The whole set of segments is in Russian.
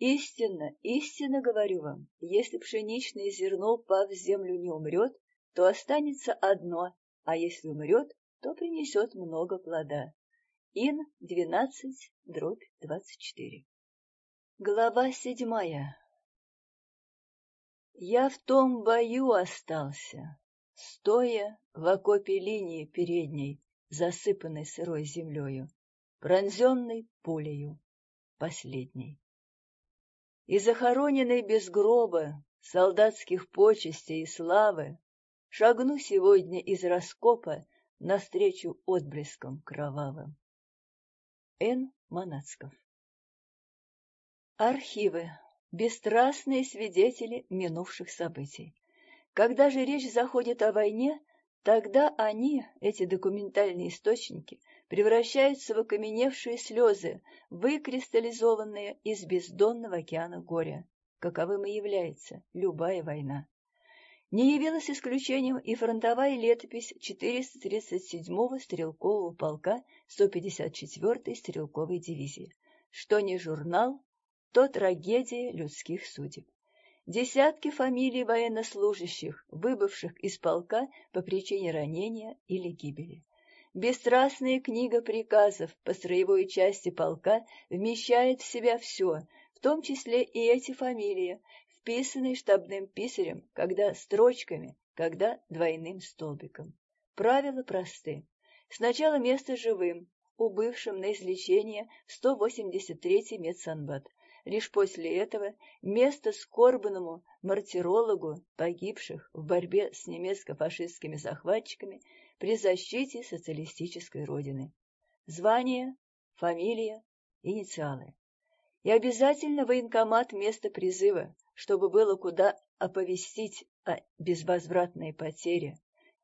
Истинно, истинно говорю вам, если пшеничное зерно, пав в землю, не умрет, то останется одно, а если умрет, то принесет много плода. Ин 12, дробь 24. Глава седьмая. Я в том бою остался, стоя в окопе линии передней, засыпанной сырой землею, пронзенной пулею последней. И захороненный без гроба, солдатских почестей и славы, шагну сегодня из раскопа навстречу отблескам кровавым. Н. Манацков Архивы бесстрастные свидетели минувших событий. Когда же речь заходит о войне, тогда они, эти документальные источники, превращаются в окаменевшие слезы, выкристаллизованные из бездонного океана горя, каковым и является любая война. Не явилась исключением и фронтовая летопись 437-го стрелкового полка 154-й стрелковой дивизии, что не журнал, то трагедия людских судеб. Десятки фамилий военнослужащих, выбывших из полка по причине ранения или гибели. Бесстрастная книга приказов по строевой части полка вмещает в себя все, в том числе и эти фамилии, вписанные штабным писарем, когда строчками, когда двойным столбиком. Правила просты. Сначала место живым, убывшим на излечение 183-й медсанбат, Лишь после этого место скорбному мартирологу погибших в борьбе с немецко-фашистскими захватчиками при защите социалистической родины. Звание, фамилия, инициалы. И обязательно военкомат место призыва, чтобы было куда оповестить о безвозвратной потере,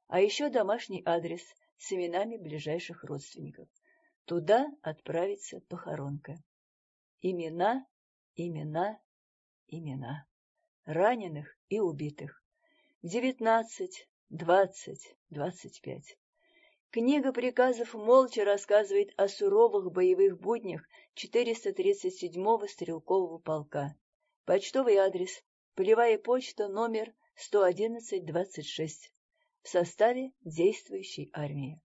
а еще домашний адрес с именами ближайших родственников. Туда отправится похоронка. Имена Имена, имена. Раненых и убитых. Девятнадцать, двадцать, двадцать пять. Книга приказов молча рассказывает о суровых боевых буднях 437-го стрелкового полка. Почтовый адрес. Полевая почта номер 11126. В составе действующей армии.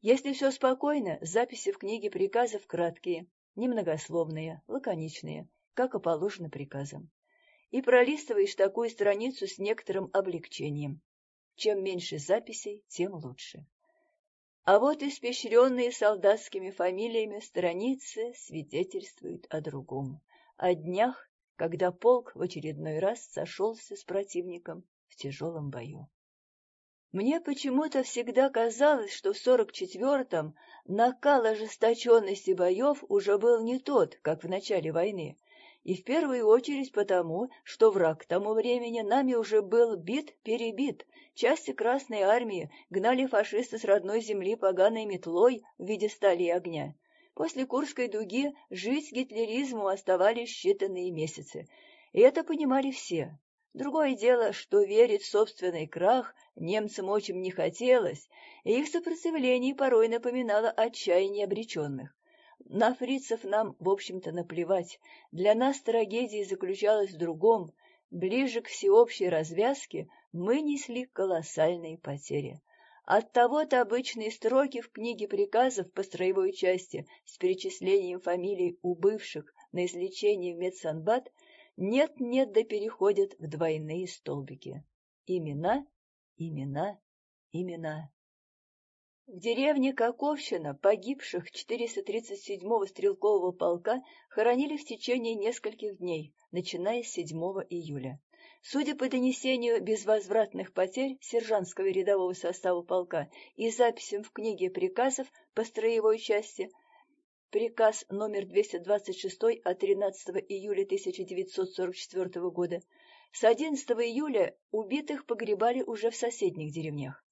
Если все спокойно, записи в книге приказов краткие, немногословные, лаконичные, как и положено приказом. И пролистываешь такую страницу с некоторым облегчением. Чем меньше записей, тем лучше. А вот испещренные солдатскими фамилиями страницы свидетельствуют о другом. О днях, когда полк в очередной раз сошелся с противником в тяжелом бою. Мне почему-то всегда казалось, что в 44-м накал ожесточенности боев уже был не тот, как в начале войны, и в первую очередь потому, что враг к тому времени нами уже был бит-перебит. Части Красной Армии гнали фашисты с родной земли поганой метлой в виде стали и огня. После Курской дуги жить гитлеризму оставались считанные месяцы. И это понимали все. Другое дело, что верить в собственный крах немцам очень не хотелось, и их сопротивление порой напоминало отчаяние обреченных. На фрицев нам, в общем-то, наплевать. Для нас трагедия заключалась в другом. Ближе к всеобщей развязке мы несли колоссальные потери. Оттого-то обычные строки в книге приказов по строевой части с перечислением фамилий убывших на излечение в медсанбат нет-нет да переходят в двойные столбики. Имена, имена, имена. В деревне Каковщина погибших 437-го стрелкового полка хоронили в течение нескольких дней, начиная с 7 июля. Судя по донесению безвозвратных потерь сержантского рядового состава полка и записям в книге приказов по строевой части, приказ номер 226 от 13 июля 1944 года, с 11 июля убитых погребали уже в соседних деревнях.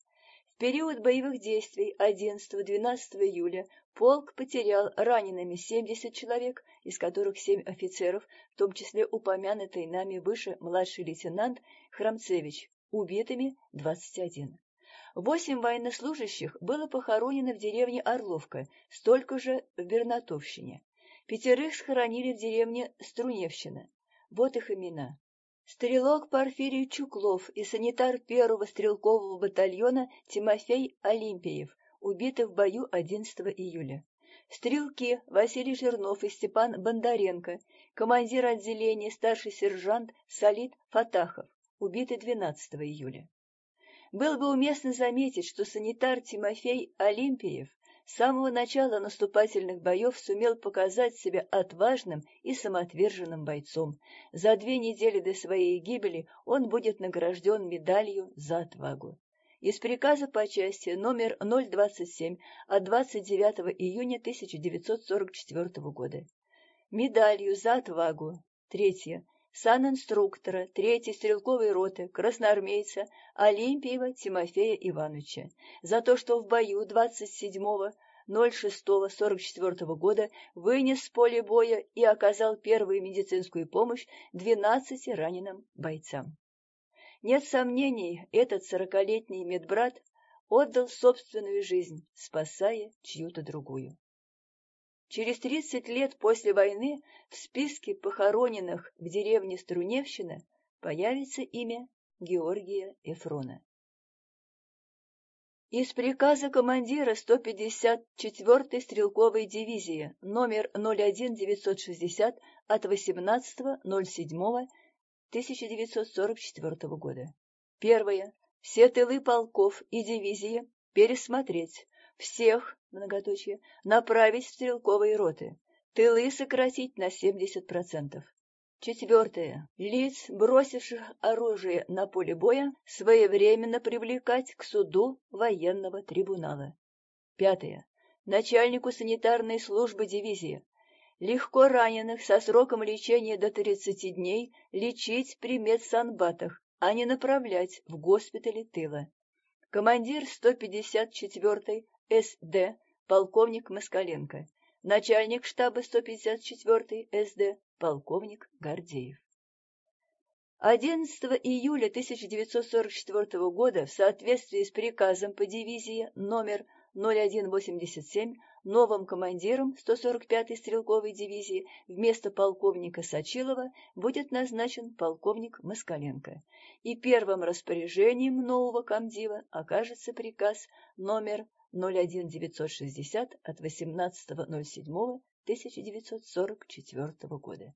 Период боевых действий 11-12 июля полк потерял ранеными 70 человек, из которых 7 офицеров, в том числе упомянутый нами выше младший лейтенант Храмцевич, убитыми 21. Восемь военнослужащих было похоронено в деревне Орловка, столько же в Бернатовщине. Пятерых схоронили в деревне Струневщина. Вот их имена. Стрелок Порфирий Чуклов и санитар первого стрелкового батальона Тимофей Олимпиев, убиты в бою 11 июля. Стрелки Василий Жирнов и Степан Бондаренко, командир отделения старший сержант Салит Фатахов, убиты 12 июля. Было бы уместно заметить, что санитар Тимофей Олимпиев с самого начала наступательных боев сумел показать себя отважным и самоотверженным бойцом. За две недели до своей гибели он будет награжден медалью за отвагу. Из приказа по части номер 027 от 29 июня 1944 года. Медалью за отвагу. Третье санинструктора третьей стрелковой роты красноармейца Олимпиева Тимофея Ивановича за то, что в бою 27.06.44 года вынес с поля боя и оказал первую медицинскую помощь 12 раненым бойцам. Нет сомнений, этот сорокалетний медбрат отдал собственную жизнь, спасая чью-то другую. Через 30 лет после войны в списке похороненных в деревне Струневщина появится имя Георгия Эфрона. Из приказа командира 154-й стрелковой дивизии номер 01960 от 18.07.1944 года. Первое. Все тылы полков и дивизии пересмотреть, всех, многоточие, направить в стрелковые роты, тылы сократить на 70%. Четвертое. Лиц, бросивших оружие на поле боя, своевременно привлекать к суду военного трибунала. Пятое. Начальнику санитарной службы дивизии легко раненых со сроком лечения до 30 дней лечить при медсанбатах, а не направлять в госпитали тыла. Командир 154-й СД полковник Москаленко, начальник штаба 154-й СД полковник Гордеев. 11 июля 1944 года в соответствии с приказом по дивизии номер 0187 новым командиром 145-й стрелковой дивизии вместо полковника Сачилова будет назначен полковник Москаленко, и первым распоряжением нового комдива окажется приказ номер 01960 от 18.07.1944 года.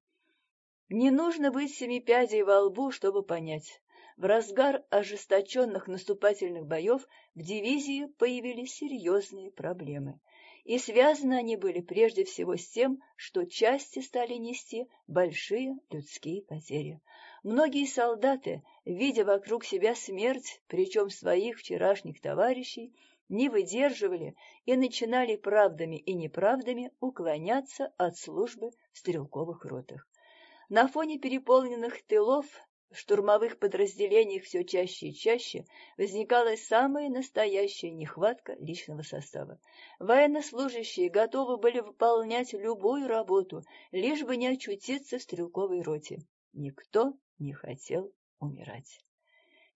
Не нужно быть семипядей во лбу, чтобы понять. В разгар ожесточенных наступательных боев в дивизии появились серьезные проблемы. И связаны они были прежде всего с тем, что части стали нести большие людские потери. Многие солдаты, видя вокруг себя смерть, причем своих вчерашних товарищей, не выдерживали и начинали правдами и неправдами уклоняться от службы в стрелковых ротах. На фоне переполненных тылов в штурмовых подразделениях все чаще и чаще возникала самая настоящая нехватка личного состава. Военнослужащие готовы были выполнять любую работу, лишь бы не очутиться в стрелковой роте. Никто не хотел умирать.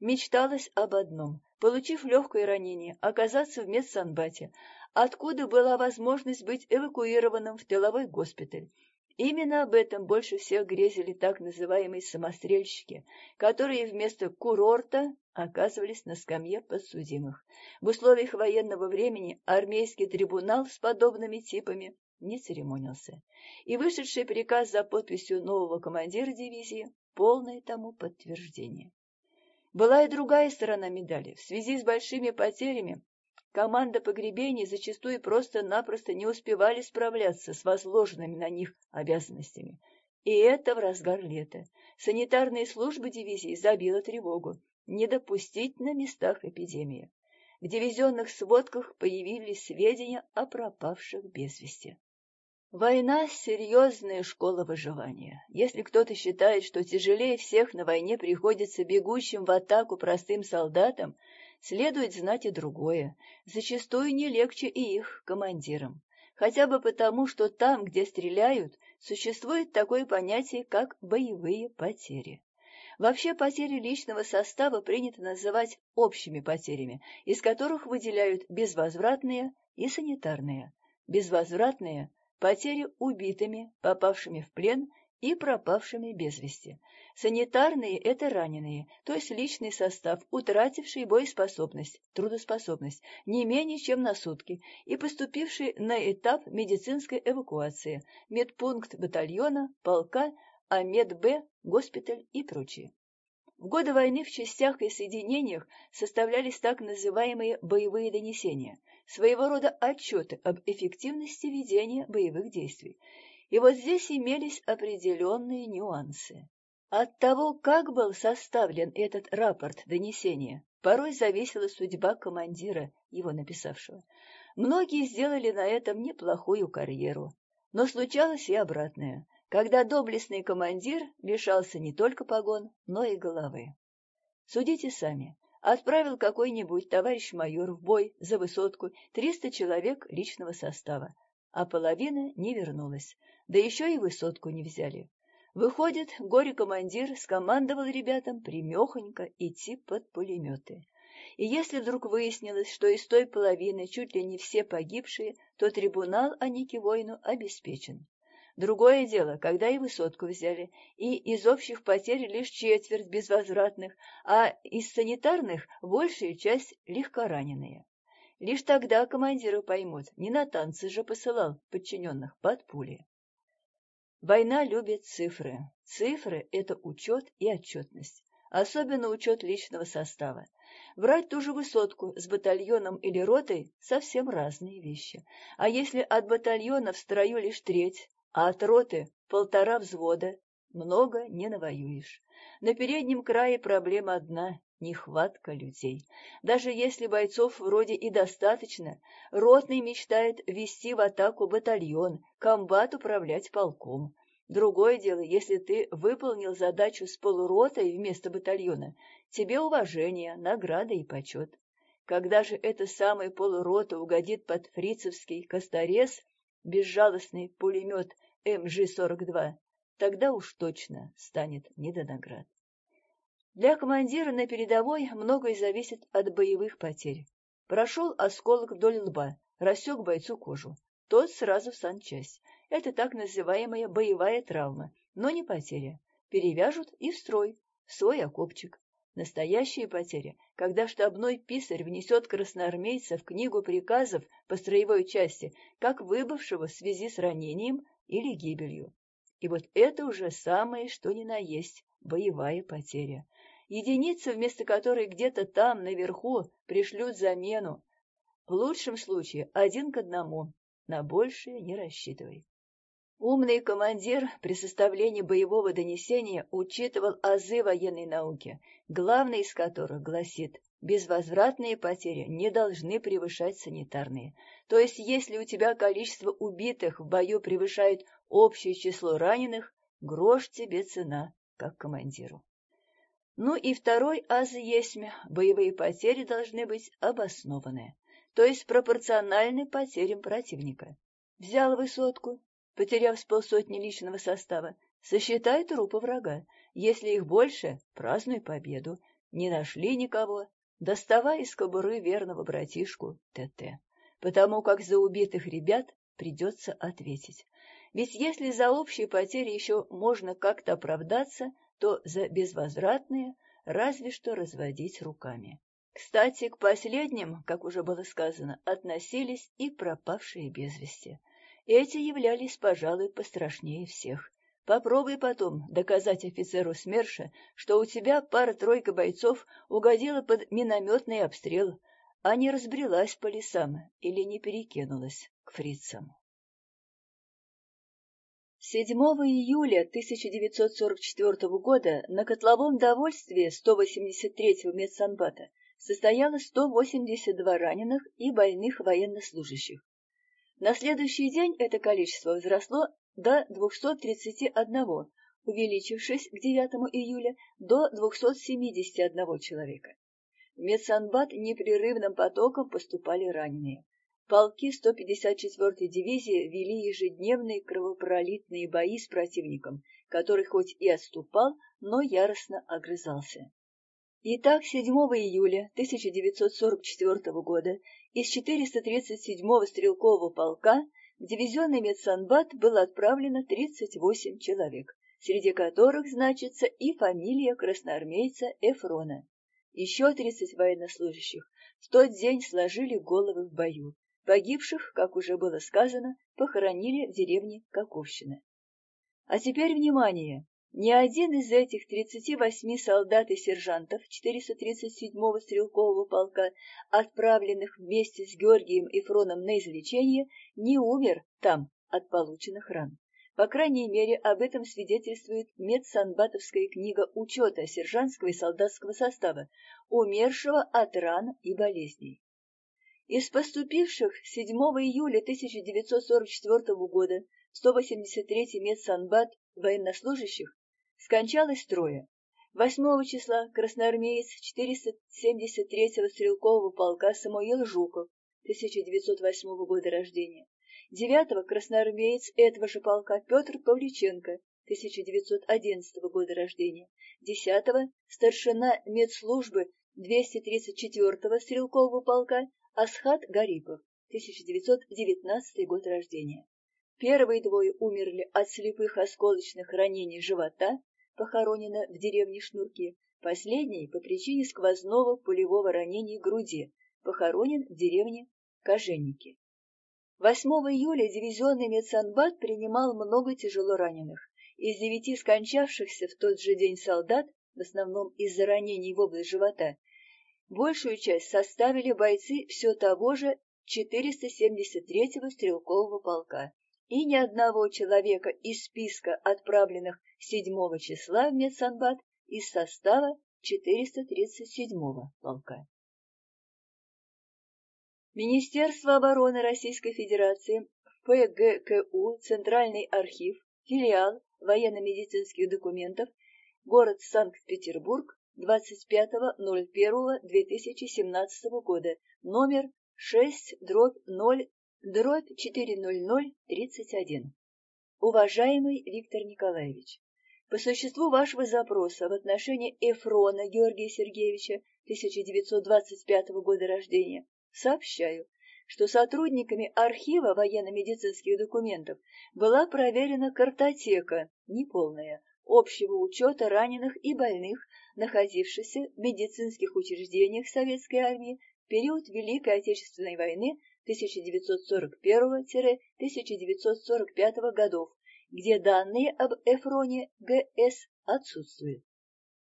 Мечталось об одном получив легкое ранение, оказаться в медсанбате, откуда была возможность быть эвакуированным в тыловой госпиталь. Именно об этом больше всех грезили так называемые самострельщики, которые вместо курорта оказывались на скамье подсудимых. В условиях военного времени армейский трибунал с подобными типами не церемонился. И вышедший приказ за подписью нового командира дивизии – полное тому подтверждение. Была и другая сторона медали. В связи с большими потерями команда погребений зачастую просто-напросто не успевали справляться с возложенными на них обязанностями. И это в разгар лета. Санитарные службы дивизии забила тревогу. Не допустить на местах эпидемии. В дивизионных сводках появились сведения о пропавших без вести. Война – серьезная школа выживания. Если кто-то считает, что тяжелее всех на войне приходится бегущим в атаку простым солдатам, следует знать и другое. Зачастую не легче и их, командирам. Хотя бы потому, что там, где стреляют, существует такое понятие, как боевые потери. Вообще потери личного состава принято называть общими потерями, из которых выделяют безвозвратные и санитарные. Безвозвратные потери убитыми, попавшими в плен и пропавшими без вести. Санитарные – это раненые, то есть личный состав, утративший боеспособность, трудоспособность не менее чем на сутки и поступивший на этап медицинской эвакуации, медпункт батальона, полка, а медб, госпиталь и прочее. В годы войны в частях и соединениях составлялись так называемые боевые донесения, своего рода отчеты об эффективности ведения боевых действий. И вот здесь имелись определенные нюансы. От того, как был составлен этот рапорт донесения, порой зависела судьба командира, его написавшего. Многие сделали на этом неплохую карьеру, но случалось и обратное когда доблестный командир лишался не только погон, но и головы. Судите сами. Отправил какой-нибудь товарищ майор в бой за высотку 300 человек личного состава, а половина не вернулась, да еще и высотку не взяли. Выходит, горе-командир скомандовал ребятам примехонько идти под пулеметы. И если вдруг выяснилось, что из той половины чуть ли не все погибшие, то трибунал о Нике Войну обеспечен. Другое дело, когда и высотку взяли, и из общих потерь лишь четверть безвозвратных, а из санитарных большая часть легкораненые. Лишь тогда командиры поймут, не на танцы же посылал подчиненных под пули. Война любит цифры. Цифры — это учет и отчетность, особенно учет личного состава. Брать ту же высотку с батальоном или ротой — совсем разные вещи. А если от батальона в строю лишь треть, а от роты полтора взвода, много не навоюешь. На переднем крае проблема одна — нехватка людей. Даже если бойцов вроде и достаточно, ротный мечтает вести в атаку батальон, комбат управлять полком. Другое дело, если ты выполнил задачу с полуротой вместо батальона, тебе уважение, награда и почет. Когда же эта самая полурота угодит под фрицевский косторез, безжалостный пулемет МЖ-42, тогда уж точно станет не до наград. Для командира на передовой многое зависит от боевых потерь. Прошел осколок вдоль лба, рассек бойцу кожу. Тот сразу в санчасть. Это так называемая боевая травма, но не потеря. Перевяжут и в строй, в свой окопчик. Настоящие потери, когда штабной писарь внесет красноармейца в книгу приказов по строевой части, как выбывшего в связи с ранением или гибелью. И вот это уже самое, что ни на есть, боевая потеря. Единица, вместо которой где-то там, наверху, пришлют замену. В лучшем случае один к одному, на большее не рассчитывай. Умный командир при составлении боевого донесения учитывал азы военной науки, главный из которых гласит безвозвратные потери не должны превышать санитарные. То есть, если у тебя количество убитых в бою превышает общее число раненых, грош тебе цена, как командиру. Ну и второй аз есть боевые потери должны быть обоснованные, то есть пропорциональны потерям противника. Взял высотку, потеряв с полсотни личного состава, сосчитай трупы врага. Если их больше, празднуй победу. Не нашли никого, доставай из кобуры верного братишку ТТ, потому как за убитых ребят придется ответить. Ведь если за общие потери еще можно как-то оправдаться, то за безвозвратные разве что разводить руками. Кстати, к последним, как уже было сказано, относились и пропавшие без вести. Эти являлись, пожалуй, пострашнее всех. Попробуй потом доказать офицеру СМЕРШа, что у тебя пара-тройка бойцов угодила под минометный обстрел, а не разбрелась по лесам или не перекинулась к фрицам. 7 июля 1944 года на котловом довольстве 183-го медсанбата состояло 182 раненых и больных военнослужащих. На следующий день это количество возросло до 231, увеличившись к 9 июля до 271 человека. В медсанбат непрерывным потоком поступали раненые. Полки 154-й дивизии вели ежедневные кровопролитные бои с противником, который хоть и отступал, но яростно огрызался. Итак, 7 июля 1944 года из 437-го стрелкового полка дивизионный медсанбат было отправлено 38 человек, среди которых значится и фамилия красноармейца Эфрона. Еще 30 военнослужащих в тот день сложили головы в бою. Погибших, как уже было сказано, похоронили в деревне Каковщина. А теперь внимание! Ни один из этих 38 солдат и сержантов 437-го стрелкового полка, отправленных вместе с Георгием и Фроном на излечение, не умер там от полученных ран. По крайней мере, об этом свидетельствует медсанбатовская книга учета сержантского и солдатского состава, умершего от ран и болезней. Из поступивших 7 июля 1944 года 183-й медсанбат военнослужащих скончалось трое. 8 числа красноармеец 473-го стрелкового полка Самуил Жуков, 1908 года рождения. 9-го красноармеец этого же полка Петр Павличенко, 1911 года рождения. 10-го старшина медслужбы 234-го стрелкового полка Асхат Гарипов, 1919 год рождения. Первые двое умерли от слепых осколочных ранений живота, похоронено в деревне Шнурки, последний по причине сквозного пулевого ранения груди, похоронен в деревне Коженники. 8 июля дивизионный медсанбат принимал много тяжело раненых. Из девяти скончавшихся в тот же день солдат, в основном из-за ранений в область живота, большую часть составили бойцы все того же 473-го стрелкового полка и ни одного человека из списка отправленных 7 числа в медсанбат из состава 437-го полка. Министерство обороны Российской Федерации, ПГКУ, Центральный архив, филиал военно-медицинских документов, город Санкт-Петербург, 25.01.2017 года, номер 6, дробь 0, дробь 40031. Уважаемый Виктор Николаевич, по существу вашего запроса в отношении Эфрона Георгия Сергеевича 1925 года рождения сообщаю, что сотрудниками архива военно-медицинских документов была проверена картотека, неполная, общего учета раненых и больных, находившихся в медицинских учреждениях Советской армии в период Великой Отечественной войны 1941-1945 годов, где данные об Эфроне ГС отсутствуют.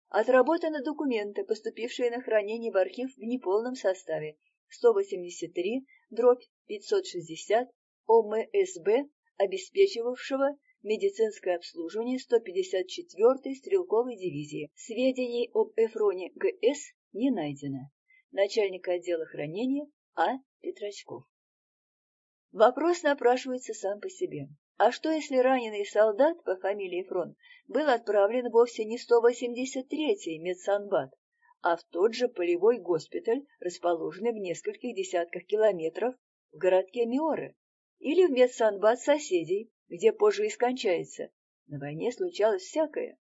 Отработаны документы, поступившие на хранение в архив в неполном составе, 183, дробь 560 ОМСБ, обеспечивавшего медицинское обслуживание 154-й стрелковой дивизии. Сведений об Эфроне ГС не найдено. Начальник отдела хранения А. Петрачков. Вопрос напрашивается сам по себе. А что, если раненый солдат по фамилии Фрон был отправлен вовсе не 183-й медсанбат, а в тот же полевой госпиталь, расположенный в нескольких десятках километров в городке Миоры, или в медсанбат соседей, где позже и скончается. На войне случалось всякое.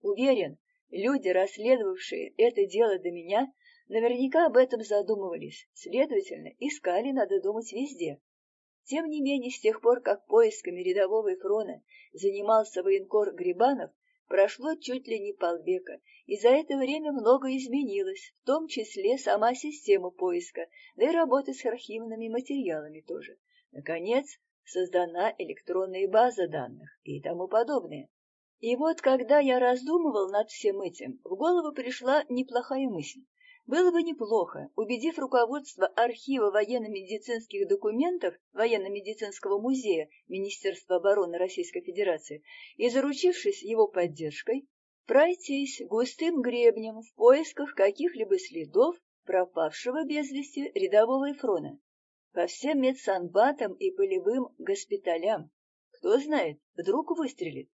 Уверен, люди, расследовавшие это дело до меня, наверняка об этом задумывались, следовательно, искали, надо думать, везде. Тем не менее, с тех пор, как поисками рядового Эфрона занимался военкор Грибанов, прошло чуть ли не полвека, и за это время многое изменилось, в том числе сама система поиска, да и работа с архивными материалами тоже. Наконец, создана электронная база данных и тому подобное. И вот, когда я раздумывал над всем этим, в голову пришла неплохая мысль. Было бы неплохо, убедив руководство архива военно-медицинских документов Военно-медицинского музея Министерства обороны Российской Федерации и заручившись его поддержкой, пройтись густым гребнем в поисках каких-либо следов пропавшего без вести рядового Эфрона. По всем медсанбатам и полевым госпиталям. Кто знает, вдруг выстрелит.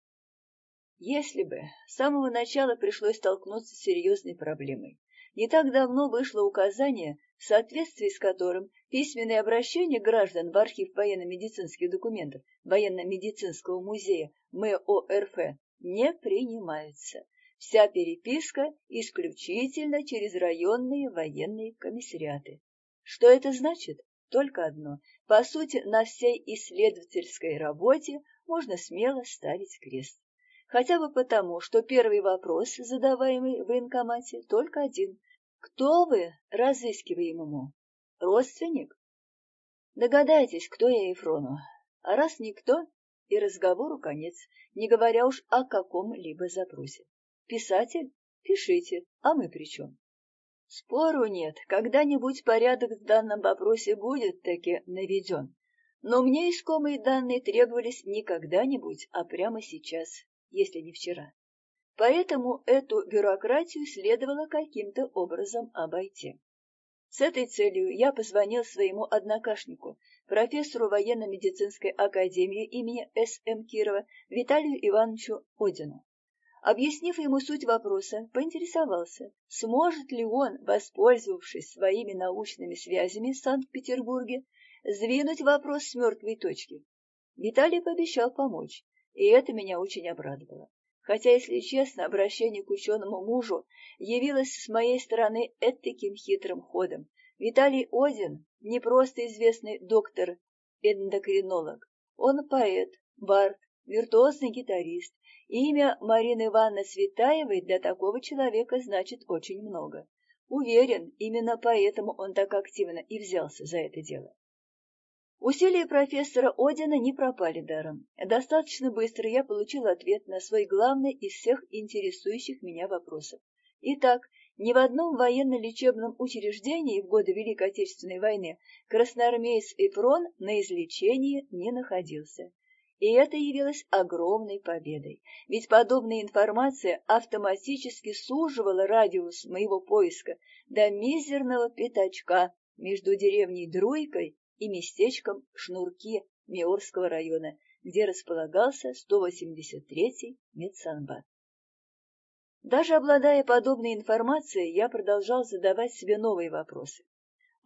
Если бы с самого начала пришлось столкнуться с серьезной проблемой, не так давно вышло указание, в соответствии с которым письменные обращения граждан в архив военно-медицинских документов Военно-медицинского музея МОРФ не принимаются. Вся переписка исключительно через районные военные комиссариаты. Что это значит? только одно. По сути, на всей исследовательской работе можно смело ставить крест. Хотя бы потому, что первый вопрос, задаваемый в военкомате, только один. Кто вы разыскиваемому? Родственник? Догадайтесь, кто я Ефрону. А раз никто, и разговору конец, не говоря уж о каком-либо запросе. Писатель? Пишите, а мы при чем? Спору нет, когда-нибудь порядок в данном вопросе будет таки наведен. Но мне искомые данные требовались не когда-нибудь, а прямо сейчас, если не вчера. Поэтому эту бюрократию следовало каким-то образом обойти. С этой целью я позвонил своему однокашнику, профессору военно-медицинской академии имени С.М. Кирова Виталию Ивановичу Одину. Объяснив ему суть вопроса, поинтересовался, сможет ли он, воспользовавшись своими научными связями в Санкт-Петербурге, сдвинуть вопрос с мертвой точки. Виталий пообещал помочь, и это меня очень обрадовало. Хотя, если честно, обращение к ученому мужу явилось с моей стороны этаким хитрым ходом. Виталий Один не просто известный доктор-эндокринолог. Он поэт, бард, виртуозный гитарист. Имя Марины Ивановны Светаевой для такого человека значит очень много. Уверен, именно поэтому он так активно и взялся за это дело. Усилия профессора Одина не пропали даром. Достаточно быстро я получил ответ на свой главный из всех интересующих меня вопросов. Итак, ни в одном военно-лечебном учреждении в годы Великой Отечественной войны красноармеец Эфрон на излечении не находился. И это явилось огромной победой, ведь подобная информация автоматически суживала радиус моего поиска до мизерного пятачка между деревней Друйкой и местечком Шнурки Миорского района, где располагался 183-й медсанбат. Даже обладая подобной информацией, я продолжал задавать себе новые вопросы.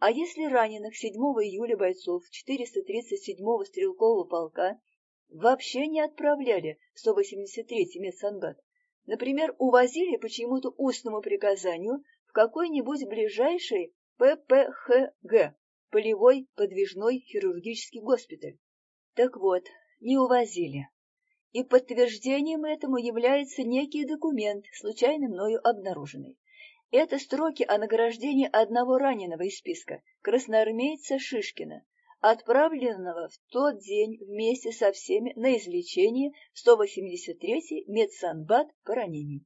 А если раненых 7 июля бойцов 437-го стрелкового полка вообще не отправляли в 183-й медсанбат? Например, увозили по чьему-то устному приказанию в какой-нибудь ближайший ППХГ, полевой подвижной хирургический госпиталь. Так вот, не увозили. И подтверждением этому является некий документ, случайно мною обнаруженный. Это строки о награждении одного раненого из списка, красноармейца Шишкина, отправленного в тот день вместе со всеми на излечение 183-й медсанбат по ранению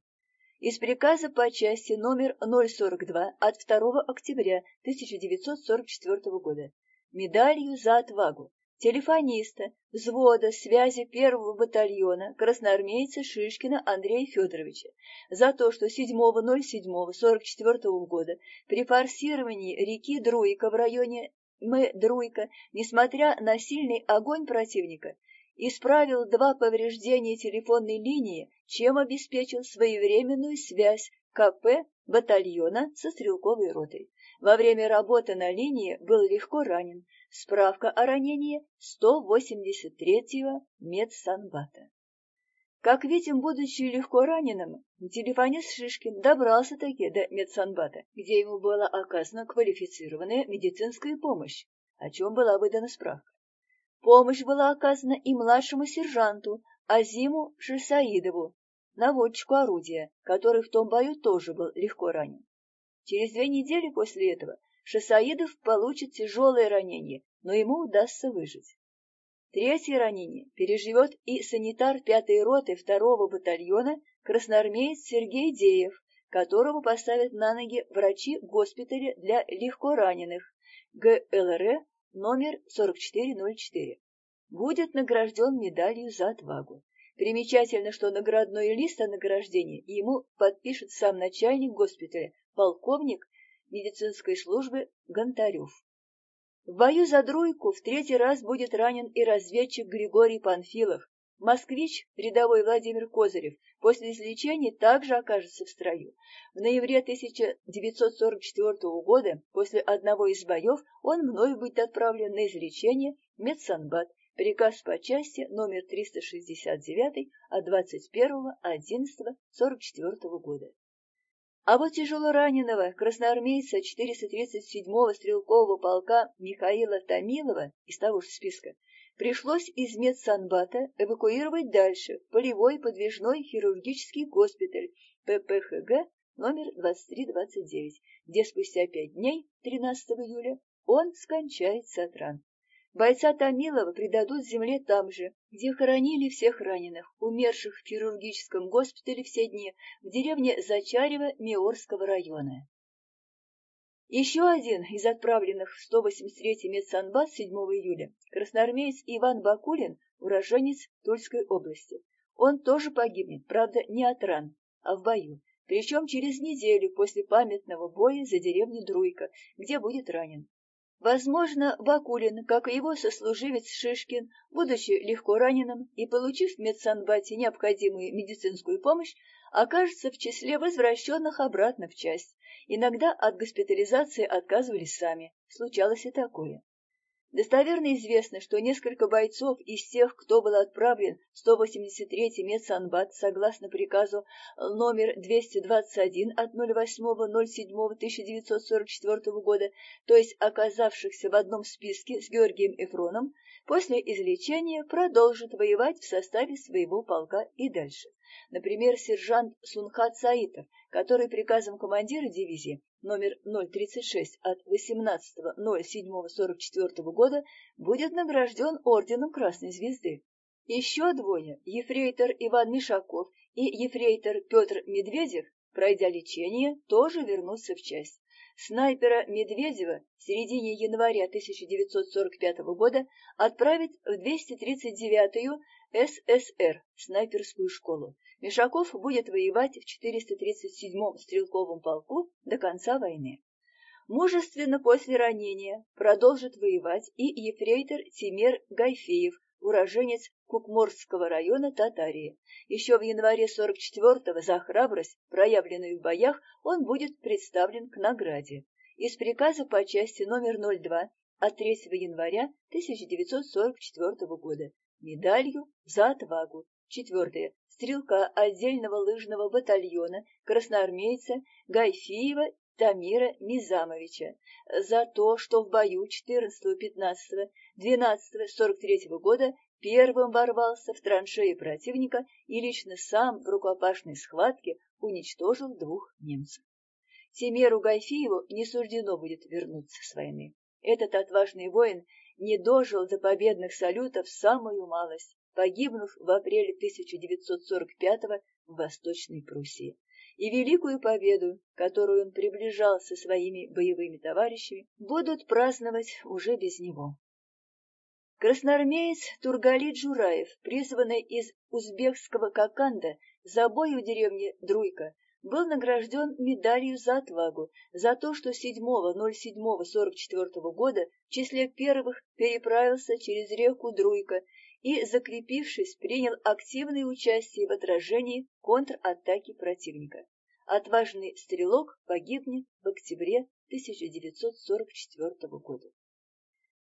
из приказа по части номер 042 от 2 октября 1944 года медалью за отвагу телефониста взвода связи первого батальона красноармейца Шишкина Андрея Федоровича за то, что 7.07.44 года при форсировании реки Друйка в районе М. Друйка, несмотря на сильный огонь противника, исправил два повреждения телефонной линии, чем обеспечил своевременную связь КП батальона со стрелковой ротой. Во время работы на линии был легко ранен. Справка о ранении 183-го медсанбата. Как видим, будучи легко раненым, телефонист Шишкин добрался-таки до медсанбата, где ему была оказана квалифицированная медицинская помощь, о чем была выдана справка. Помощь была оказана и младшему сержанту Азиму Шерсаидову, наводчику орудия, который в том бою тоже был легко ранен. Через две недели после этого Шасаидов получит тяжелое ранение, но ему удастся выжить. Третье ранение переживет и санитар пятой роты второго батальона красноармеец Сергей Деев, которого поставят на ноги врачи госпиталя для легкораненых ГЛР номер 4404. Будет награжден медалью за отвагу. Примечательно, что наградной лист о награждении ему подпишет сам начальник госпиталя, полковник медицинской службы Гонтарев. В бою за Друйку в третий раз будет ранен и разведчик Григорий Панфилов. Москвич, рядовой Владимир Козырев, после излечения также окажется в строю. В ноябре 1944 года, после одного из боев, он мною будет отправлен на излечение в медсанбат, приказ по части номер 369 от 21.11.44 года. А вот тяжело раненого красноармейца 437-го стрелкового полка Михаила Томилова из того же списка пришлось из медсанбата эвакуировать дальше полевой подвижной хирургический госпиталь ППХГ номер 2329, где спустя пять дней, 13 июля, он скончается от ран. Бойца Томилова предадут земле там же, где хоронили всех раненых, умерших в хирургическом госпитале все дни, в деревне Зачарево Миорского района. Еще один из отправленных в 183-й медсанбат 7 июля, красноармеец Иван Бакулин, уроженец Тульской области. Он тоже погибнет, правда, не от ран, а в бою, причем через неделю после памятного боя за деревню Друйка, где будет ранен. Возможно, Бакулин, как и его сослуживец Шишкин, будучи легко раненым и получив в медсанбате необходимую медицинскую помощь, окажется в числе возвращенных обратно в часть. Иногда от госпитализации отказывались сами. Случалось и такое. Достоверно известно, что несколько бойцов из тех, кто был отправлен в 183-й медсанбат согласно приказу номер 221 от 08.07.1944 года, то есть оказавшихся в одном списке с Георгием Эфроном, после излечения продолжат воевать в составе своего полка и дальше. Например, сержант Сунхат Саитов, который приказом командира дивизии номер 036 от 18.07.44 года будет награжден орденом Красной Звезды. Еще двое, ефрейтор Иван Мишаков и ефрейтор Петр Медведев, пройдя лечение, тоже вернутся в часть. Снайпера Медведева в середине января 1945 года отправят в 239-ю ССР снайперскую школу. Мишаков будет воевать в 437-м стрелковом полку до конца войны. Мужественно после ранения продолжит воевать и ефрейтор Тимер Гайфеев, уроженец Кукморского района Татарии. Еще в январе 44-го за храбрость, проявленную в боях, он будет представлен к награде. Из приказа по части номер 02 от 3 января 1944 года медалью за отвагу. Четвертое стрелка отдельного лыжного батальона красноармейца Гайфиева Тамира Низамовича за то, что в бою 14, 15, 12, 43 года первым ворвался в траншеи противника и лично сам в рукопашной схватке уничтожил двух немцев. Тимеру Гайфиеву не суждено будет вернуться с войны. Этот отважный воин не дожил до победных салютов самую малость, погибнув в апреле 1945 в Восточной Пруссии. И великую победу, которую он приближал со своими боевыми товарищами, будут праздновать уже без него. Красноармеец Тургали Джураев, призванный из узбекского Коканда за бой у деревни Друйка, был награжден медалью за отвагу за то, что 7.07.44 года в числе первых переправился через реку Друйка и, закрепившись, принял активное участие в отражении контратаки противника. Отважный стрелок погибнет в октябре 1944 года.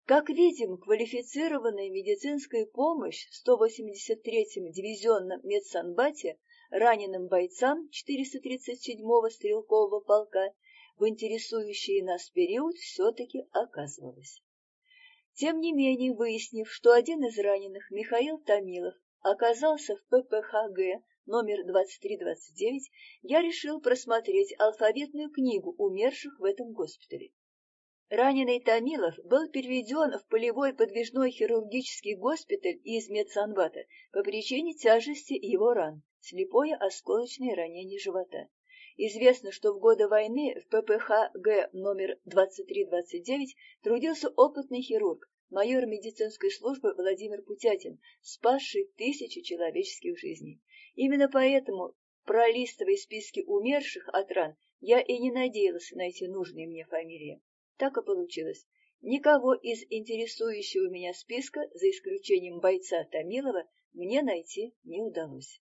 Как видим, квалифицированная медицинская помощь в 183-м дивизионном медсанбате раненым бойцам 437-го стрелкового полка в интересующий нас период все-таки оказывалась. Тем не менее, выяснив, что один из раненых, Михаил Томилов, оказался в ППХГ номер 2329, я решил просмотреть алфавитную книгу умерших в этом госпитале. Раненый Томилов был переведен в полевой подвижной хирургический госпиталь из медсанбата по причине тяжести его ран, слепое осколочное ранение живота. Известно, что в годы войны в ППХ Г номер 2329 трудился опытный хирург, майор медицинской службы Владимир Путятин, спасший тысячи человеческих жизней. Именно поэтому, пролистывая списки умерших от ран, я и не надеялся найти нужные мне фамилии. Так и получилось. Никого из интересующего меня списка, за исключением бойца Томилова, мне найти не удалось.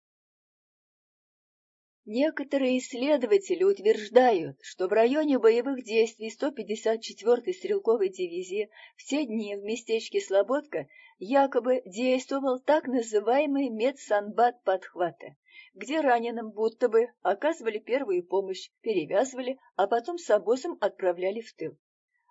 Некоторые исследователи утверждают, что в районе боевых действий 154-й стрелковой дивизии в те дни в местечке Слободка якобы действовал так называемый медсанбат подхвата. где раненым будто бы оказывали первую помощь, перевязывали, а потом с обозом отправляли в тыл.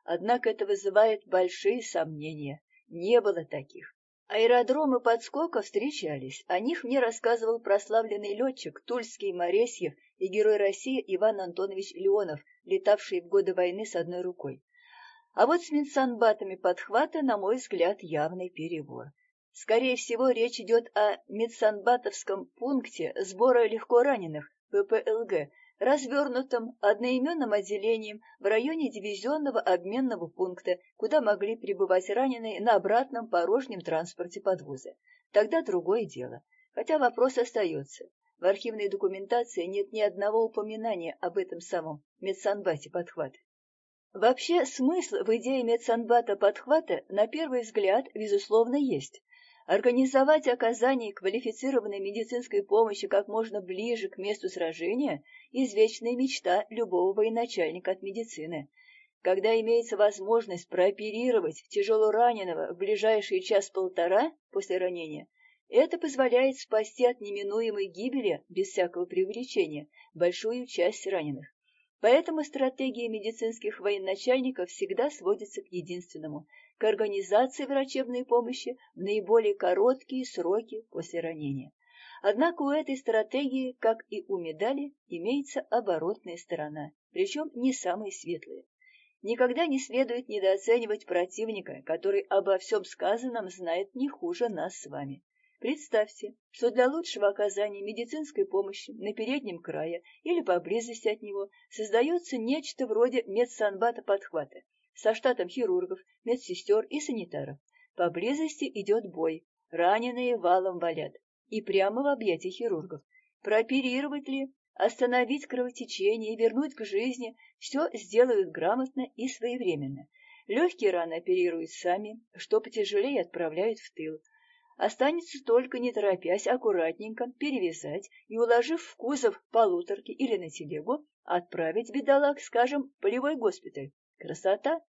Однако это вызывает большие сомнения. Не было таких. Аэродромы подскока встречались. О них мне рассказывал прославленный летчик Тульский Моресьев и герой России Иван Антонович Леонов, летавший в годы войны с одной рукой. А вот с медсанбатами подхвата, на мой взгляд, явный перебор. Скорее всего, речь идет о медсанбатовском пункте сбора легко раненых, ППЛГ, развернутом одноименным отделением в районе дивизионного обменного пункта, куда могли прибывать раненые на обратном порожнем транспорте подвоза. Тогда другое дело. Хотя вопрос остается. В архивной документации нет ни одного упоминания об этом самом медсанбате подхвата. Вообще, смысл в идее медсанбата подхвата на первый взгляд, безусловно, есть. Организовать оказание квалифицированной медицинской помощи как можно ближе к месту сражения – извечная мечта любого военачальника от медицины. Когда имеется возможность прооперировать тяжело раненого в ближайший час-полтора после ранения, это позволяет спасти от неминуемой гибели, без всякого преувеличения, большую часть раненых. Поэтому стратегия медицинских военачальников всегда сводится к единственному – к организации врачебной помощи в наиболее короткие сроки после ранения. Однако у этой стратегии, как и у медали, имеется оборотная сторона, причем не самая светлая. Никогда не следует недооценивать противника, который обо всем сказанном знает не хуже нас с вами. Представьте, что для лучшего оказания медицинской помощи на переднем крае или поблизости от него создается нечто вроде медсанбата подхвата со штатом хирургов, медсестер и санитаров. Поблизости идет бой, раненые валом валят, и прямо в объятия хирургов. Прооперировать ли, остановить кровотечение и вернуть к жизни – все сделают грамотно и своевременно. Легкие раны оперируют сами, что потяжелее отправляют в тыл, Останется только, не торопясь, аккуратненько перевязать и, уложив в кузов полуторки или на телегу, отправить бедолаг, скажем, в полевой госпиталь. Красота!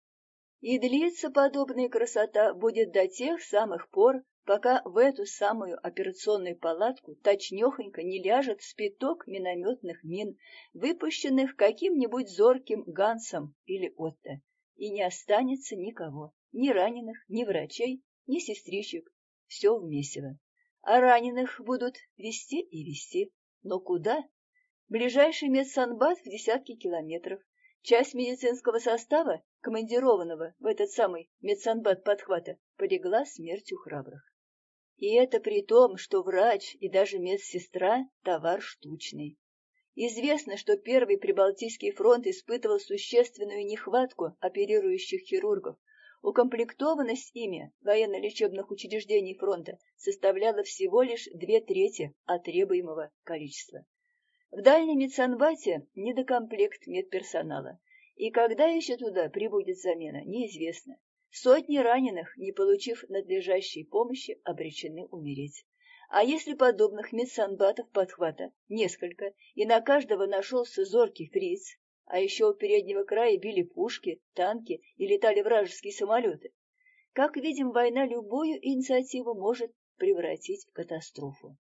И длиться подобная красота будет до тех самых пор, пока в эту самую операционную палатку точнёхонько не ляжет спиток минометных мин, выпущенных каким-нибудь зорким Гансом или Отто, и не останется никого, ни раненых, ни врачей, ни сестричек, все в месиво. А раненых будут вести и вести. Но куда? Ближайший медсанбат в десятки километров. Часть медицинского состава, командированного в этот самый медсанбат подхвата, полегла смертью храбрых. И это при том, что врач и даже медсестра – товар штучный. Известно, что Первый Прибалтийский фронт испытывал существенную нехватку оперирующих хирургов, Укомплектованность ими военно-лечебных учреждений фронта составляла всего лишь две трети от требуемого количества. В дальнем медсанбате недокомплект медперсонала, и когда еще туда прибудет замена, неизвестно. Сотни раненых, не получив надлежащей помощи, обречены умереть. А если подобных медсанбатов подхвата несколько, и на каждого нашелся зоркий фриц, а еще у переднего края били пушки, танки и летали вражеские самолеты. Как видим, война любую инициативу может превратить в катастрофу.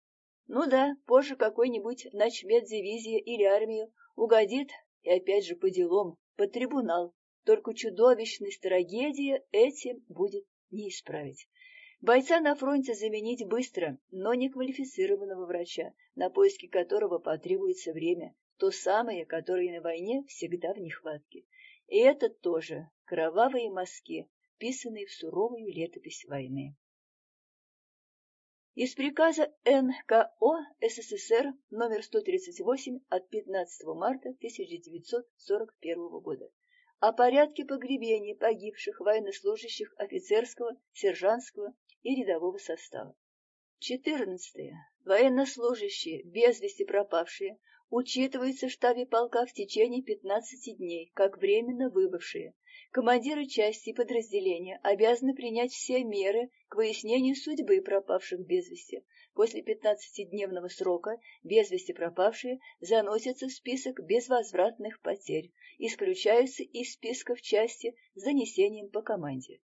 Ну да, позже какой-нибудь начмед-дивизия или армию угодит, и опять же по делам, под трибунал. Только чудовищность трагедии этим будет не исправить. Бойца на фронте заменить быстро, но не квалифицированного врача, на поиски которого потребуется время, то самое, которое на войне всегда в нехватке. И это тоже кровавые мазки, вписанные в суровую летопись войны. Из приказа НКО СССР номер 138 от 15 марта 1941 года о порядке погребения погибших военнослужащих офицерского, сержантского и рядового состава. 14. Военнослужащие, без вести пропавшие, учитываются в штабе полка в течение 15 дней, как временно выбывшие. Командиры части и подразделения обязаны принять все меры к выяснению судьбы пропавших без вести. После 15-дневного срока без вести пропавшие заносятся в список безвозвратных потерь, исключаются из списков части с занесением по команде.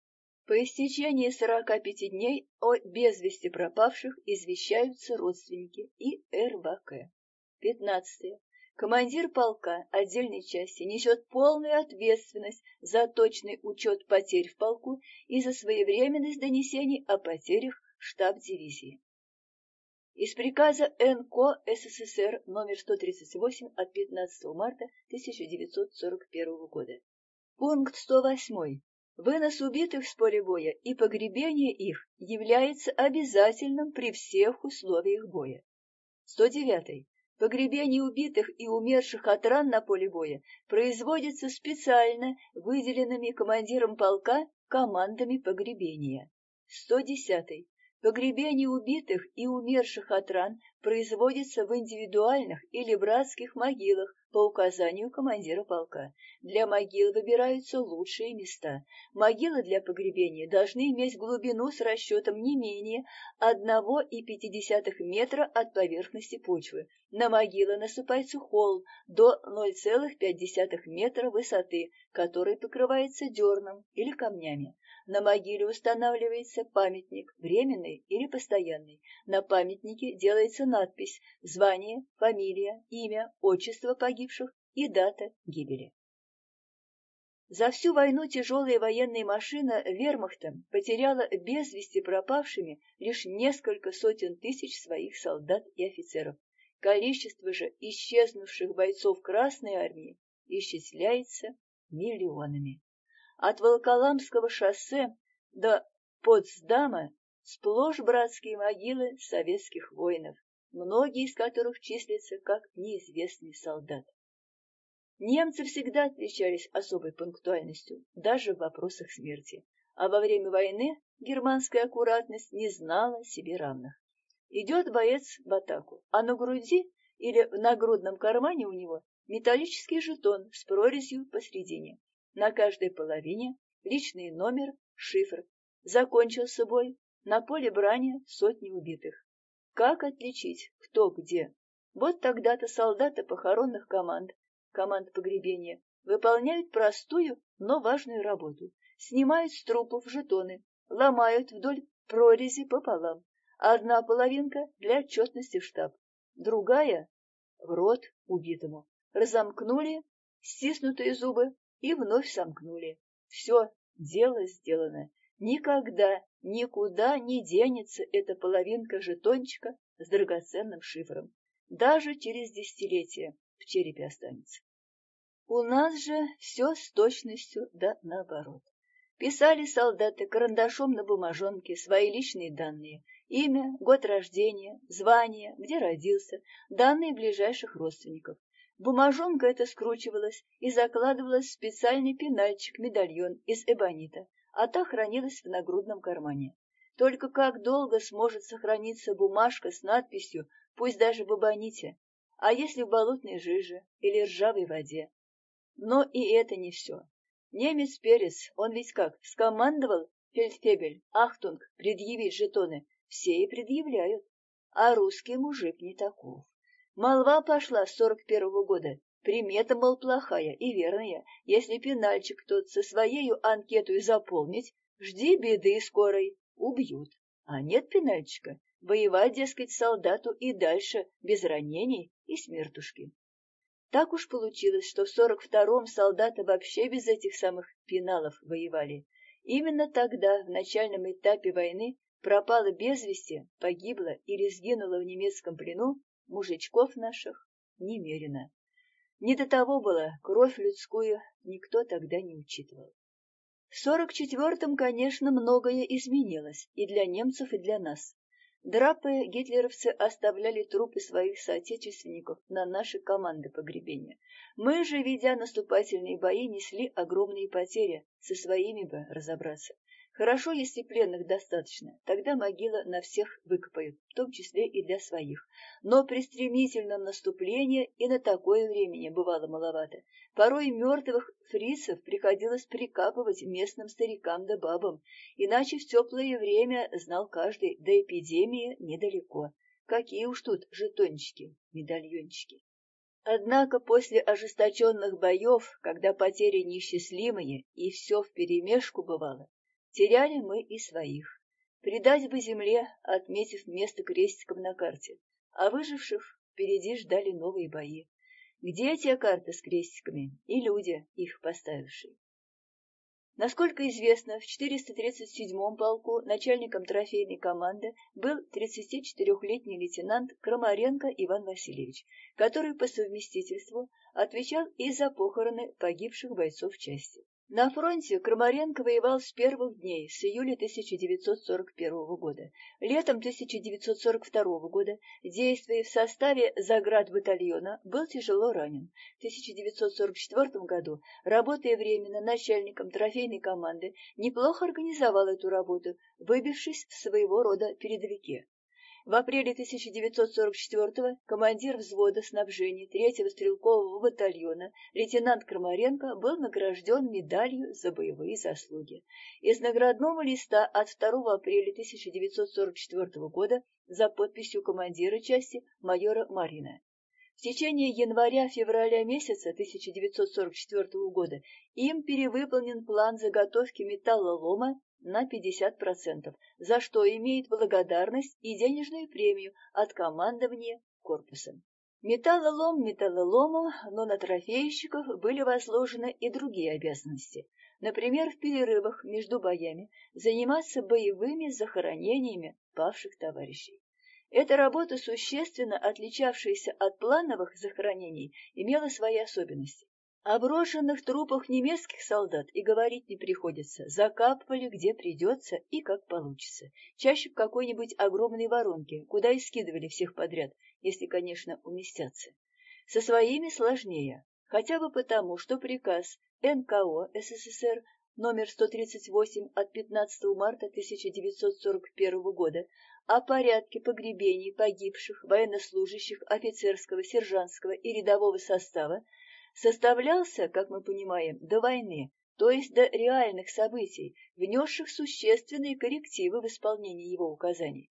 По истечении 45 дней о без вести пропавших извещаются родственники и РВК. 15. Командир полка отдельной части несет полную ответственность за точный учет потерь в полку и за своевременность донесений о потерях штаб дивизии. Из приказа НК СССР номер 138 от 15 марта 1941 года. Пункт 108. Вынос убитых с поля боя и погребение их является обязательным при всех условиях боя. 109. Погребение убитых и умерших от ран на поле боя производится специально выделенными командиром полка командами погребения. 110. Погребение убитых и умерших от ран производится в индивидуальных или братских могилах по указанию командира полка. Для могил выбираются лучшие места. Могилы для погребения должны иметь глубину с расчетом не менее 1,5 метра от поверхности почвы. На могилы насыпается холм до 0,5 метра высоты, который покрывается дерном или камнями. На могиле устанавливается памятник, временный или постоянный. На памятнике делается надпись, звание, фамилия, имя, отчество погибших и дата гибели. За всю войну тяжелая военная машина вермахта потеряла без вести пропавшими лишь несколько сотен тысяч своих солдат и офицеров. Количество же исчезнувших бойцов Красной Армии исчисляется миллионами. От Волоколамского шоссе до Потсдама сплошь братские могилы советских воинов, многие из которых числятся как неизвестный солдат. Немцы всегда отличались особой пунктуальностью, даже в вопросах смерти, а во время войны германская аккуратность не знала себе равных. Идет боец в атаку, а на груди или в нагрудном кармане у него металлический жетон с прорезью посредине. На каждой половине личный номер, шифр. Закончился бой. На поле брани сотни убитых. Как отличить, кто где? Вот тогда-то солдаты похоронных команд, команд погребения, выполняют простую, но важную работу. Снимают с трупов жетоны, ломают вдоль прорези пополам. Одна половинка для отчетности в штаб, другая — в рот убитому. Разомкнули, стиснутые зубы и вновь сомкнули. Все, дело сделано. Никогда, никуда не денется эта половинка жетончика с драгоценным шифром. Даже через десятилетия в черепе останется. У нас же все с точностью да наоборот. Писали солдаты карандашом на бумажонке свои личные данные, имя, год рождения, звание, где родился, данные ближайших родственников. Бумажонка эта скручивалась и закладывалась в специальный пенальчик-медальон из эбонита, а та хранилась в нагрудном кармане. Только как долго сможет сохраниться бумажка с надписью, пусть даже в эбоните, а если в болотной жиже или ржавой воде? Но и это не все. Немец Перец, он ведь как, скомандовал фельдфебель, ахтунг, предъявить жетоны, все и предъявляют. А русский мужик не таков. Молва пошла с сорок первого года. Примета, мол, плохая и верная. Если пенальчик тот со своею анкету заполнить, жди беды скорой, убьют. А нет пенальчика, воевать, дескать, солдату и дальше, без ранений и смертушки. Так уж получилось, что в сорок втором солдаты вообще без этих самых пеналов воевали. Именно тогда, в начальном этапе войны, пропала без вести, погибла или сгинула в немецком плену мужичков наших немерено. Не до того было, кровь людскую никто тогда не учитывал. В сорок четвертом, конечно, многое изменилось и для немцев, и для нас. Драпы гитлеровцы оставляли трупы своих соотечественников на наши команды погребения. Мы же, ведя наступательные бои, несли огромные потери, со своими бы разобраться. Хорошо, если пленных достаточно, тогда могила на всех выкопают, в том числе и для своих. Но при стремительном наступлении и на такое времени бывало маловато. Порой мертвых фрицев приходилось прикапывать местным старикам да бабам, иначе в теплое время, знал каждый, до эпидемии недалеко. Какие уж тут жетончики, медальончики. Однако после ожесточенных боев, когда потери неисчислимые и все вперемешку бывало, теряли мы и своих. Предать бы земле, отметив место крестиком на карте, а выживших впереди ждали новые бои. Где те карты с крестиками и люди, их поставившие? Насколько известно, в 437-м полку начальником трофейной команды был 34-летний лейтенант Крамаренко Иван Васильевич, который по совместительству отвечал и за похороны погибших бойцов части. На фронте Крамаренко воевал с первых дней, с июля 1941 года. Летом 1942 года, действуя в составе заградбатальона, был тяжело ранен. В 1944 году, работая временно начальником трофейной команды, неплохо организовал эту работу, выбившись в своего рода передовике. В апреле 1944-го командир взвода снабжения 3-го стрелкового батальона лейтенант Крамаренко был награжден медалью за боевые заслуги. Из наградного листа от 2 апреля 1944 года за подписью командира части майора Марина. В течение января-февраля месяца 1944 года им перевыполнен план заготовки металлолома на 50%, за что имеет благодарность и денежную премию от командования корпусом. Металлолом металлолому, но на трофейщиков были возложены и другие обязанности. Например, в перерывах между боями заниматься боевыми захоронениями павших товарищей. Эта работа, существенно отличавшаяся от плановых захоронений, имела свои особенности. О брошенных трупах немецких солдат и говорить не приходится. Закапывали где придется и как получится. Чаще в какой-нибудь огромной воронке, куда и скидывали всех подряд, если, конечно, уместятся. Со своими сложнее, хотя бы потому, что приказ НКО СССР номер 138 от 15 марта 1941 года о порядке погребений погибших военнослужащих офицерского, сержантского и рядового состава составлялся, как мы понимаем, до войны, то есть до реальных событий, внесших существенные коррективы в исполнении его указаний.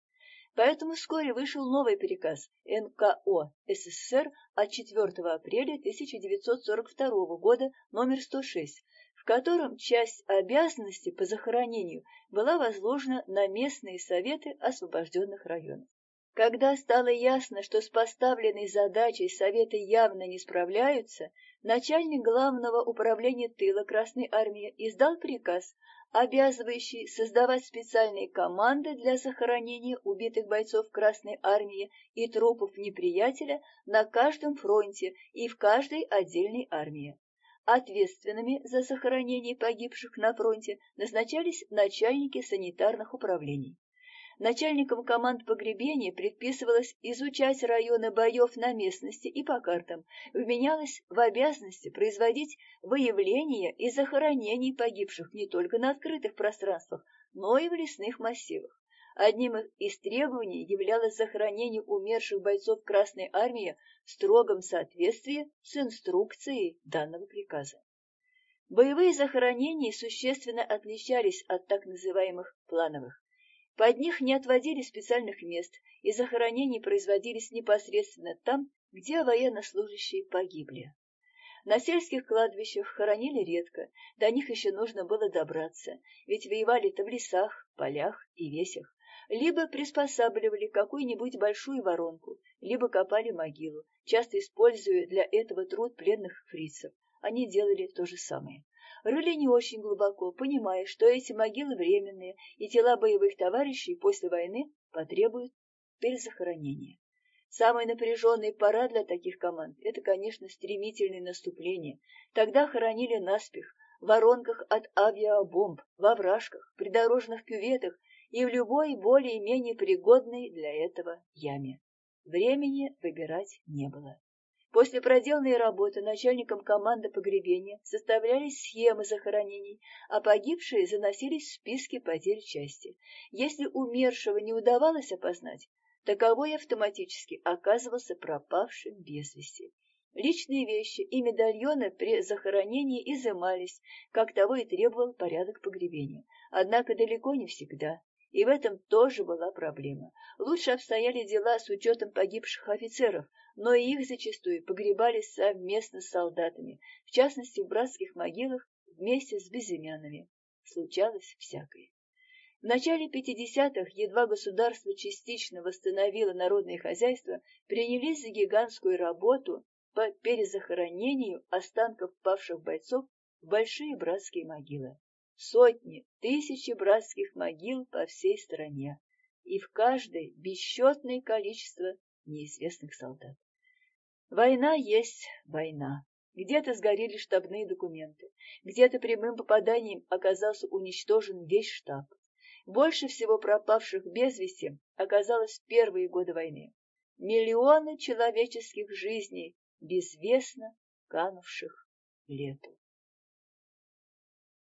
Поэтому вскоре вышел новый приказ НКО СССР от 4 апреля 1942 года номер 106, в котором часть обязанностей по захоронению была возложена на местные советы освобожденных районов. Когда стало ясно, что с поставленной задачей советы явно не справляются, начальник главного управления тыла Красной Армии издал приказ, обязывающий создавать специальные команды для захоронения убитых бойцов Красной Армии и трупов неприятеля на каждом фронте и в каждой отдельной армии. Ответственными за захоронение погибших на фронте назначались начальники санитарных управлений. Начальникам команд погребения предписывалось изучать районы боев на местности и по картам, вменялось в обязанности производить выявление и захоронение погибших не только на открытых пространствах, но и в лесных массивах. Одним из требований являлось захоронение умерших бойцов Красной Армии в строгом соответствии с инструкцией данного приказа. Боевые захоронения существенно отличались от так называемых плановых. Под них не отводили специальных мест, и захоронения производились непосредственно там, где военнослужащие погибли. На сельских кладбищах хоронили редко, до них еще нужно было добраться, ведь воевали-то в лесах, полях и весях. Либо приспосабливали какую-нибудь большую воронку, либо копали могилу, часто используя для этого труд пленных фрицев. Они делали то же самое рыли не очень глубоко, понимая, что эти могилы временные, и тела боевых товарищей после войны потребуют перезахоронения. Самая напряженная пора для таких команд – это, конечно, стремительное наступление. Тогда хоронили наспех, в воронках от авиабомб, во вражках, придорожных кюветах и в любой более-менее пригодной для этого яме. Времени выбирать не было. После проделанной работы начальником команды погребения составлялись схемы захоронений, а погибшие заносились в списки потерь части. Если умершего не удавалось опознать, таковой автоматически оказывался пропавшим без вести. Личные вещи и медальоны при захоронении изымались, как того и требовал порядок погребения. Однако далеко не всегда. И в этом тоже была проблема. Лучше обстояли дела с учетом погибших офицеров, но и их зачастую погребали совместно с солдатами, в частности в братских могилах вместе с безымянными. Случалось всякое. В начале 50-х, едва государство частично восстановило народное хозяйство, принялись за гигантскую работу по перезахоронению останков павших бойцов в большие братские могилы. Сотни, тысячи братских могил по всей стране, и в каждой бесчетное количество неизвестных солдат. Война есть война. Где-то сгорели штабные документы, где-то прямым попаданием оказался уничтожен весь штаб. Больше всего пропавших без вести оказалось в первые годы войны. Миллионы человеческих жизней, безвестно канувших лету.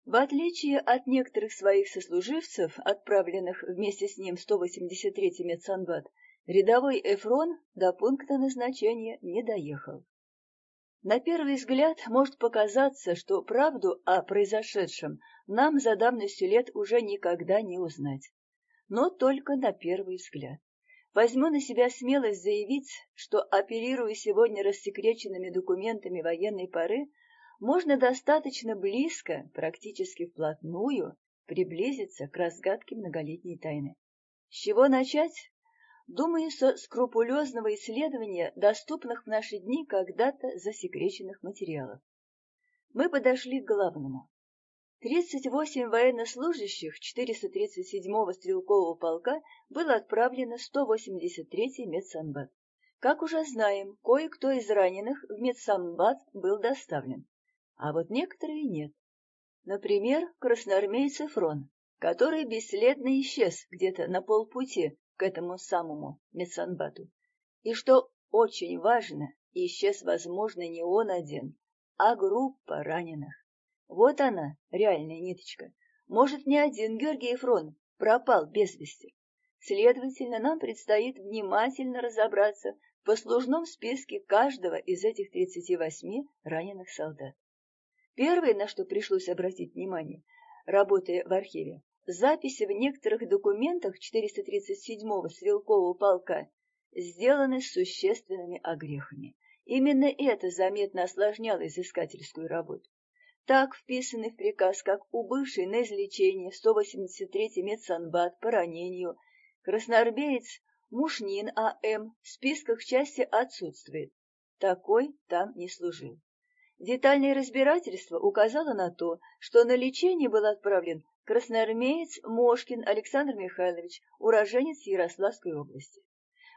В отличие от некоторых своих сослуживцев, отправленных вместе с ним в 183-й медсанбат, рядовой Эфрон до пункта назначения не доехал. На первый взгляд может показаться, что правду о произошедшем нам за давностью лет уже никогда не узнать. Но только на первый взгляд. Возьму на себя смелость заявить, что, оперируя сегодня рассекреченными документами военной поры, можно достаточно близко, практически вплотную, приблизиться к разгадке многолетней тайны. С чего начать? Думаю, со скрупулезного исследования доступных в наши дни когда-то засекреченных материалов. Мы подошли к главному. 38 военнослужащих 437-го стрелкового полка было отправлено в 183-й медсанбат. Как уже знаем, кое-кто из раненых в медсанбат был доставлен, а вот некоторые нет. Например, красноармеец Эфрон, который бесследно исчез где-то на полпути к этому самому медсанбату. И что очень важно, исчез, возможно, не он один, а группа раненых. Вот она, реальная ниточка. Может, не один Георгий Фрон пропал без вести. Следовательно, нам предстоит внимательно разобраться в послужном списке каждого из этих 38 раненых солдат. Первое, на что пришлось обратить внимание, работая в архиве, Записи в некоторых документах 437-го стрелкового полка сделаны с существенными огрехами. Именно это заметно осложняло изыскательскую работу. Так вписаны в приказ, как у бывшей на излечение 183-й медсанбат по ранению, красноармеец Мушнин А.М. в списках части отсутствует. Такой там не служил. Детальное разбирательство указало на то, что на лечение был отправлен красноармеец Мошкин Александр Михайлович, уроженец Ярославской области.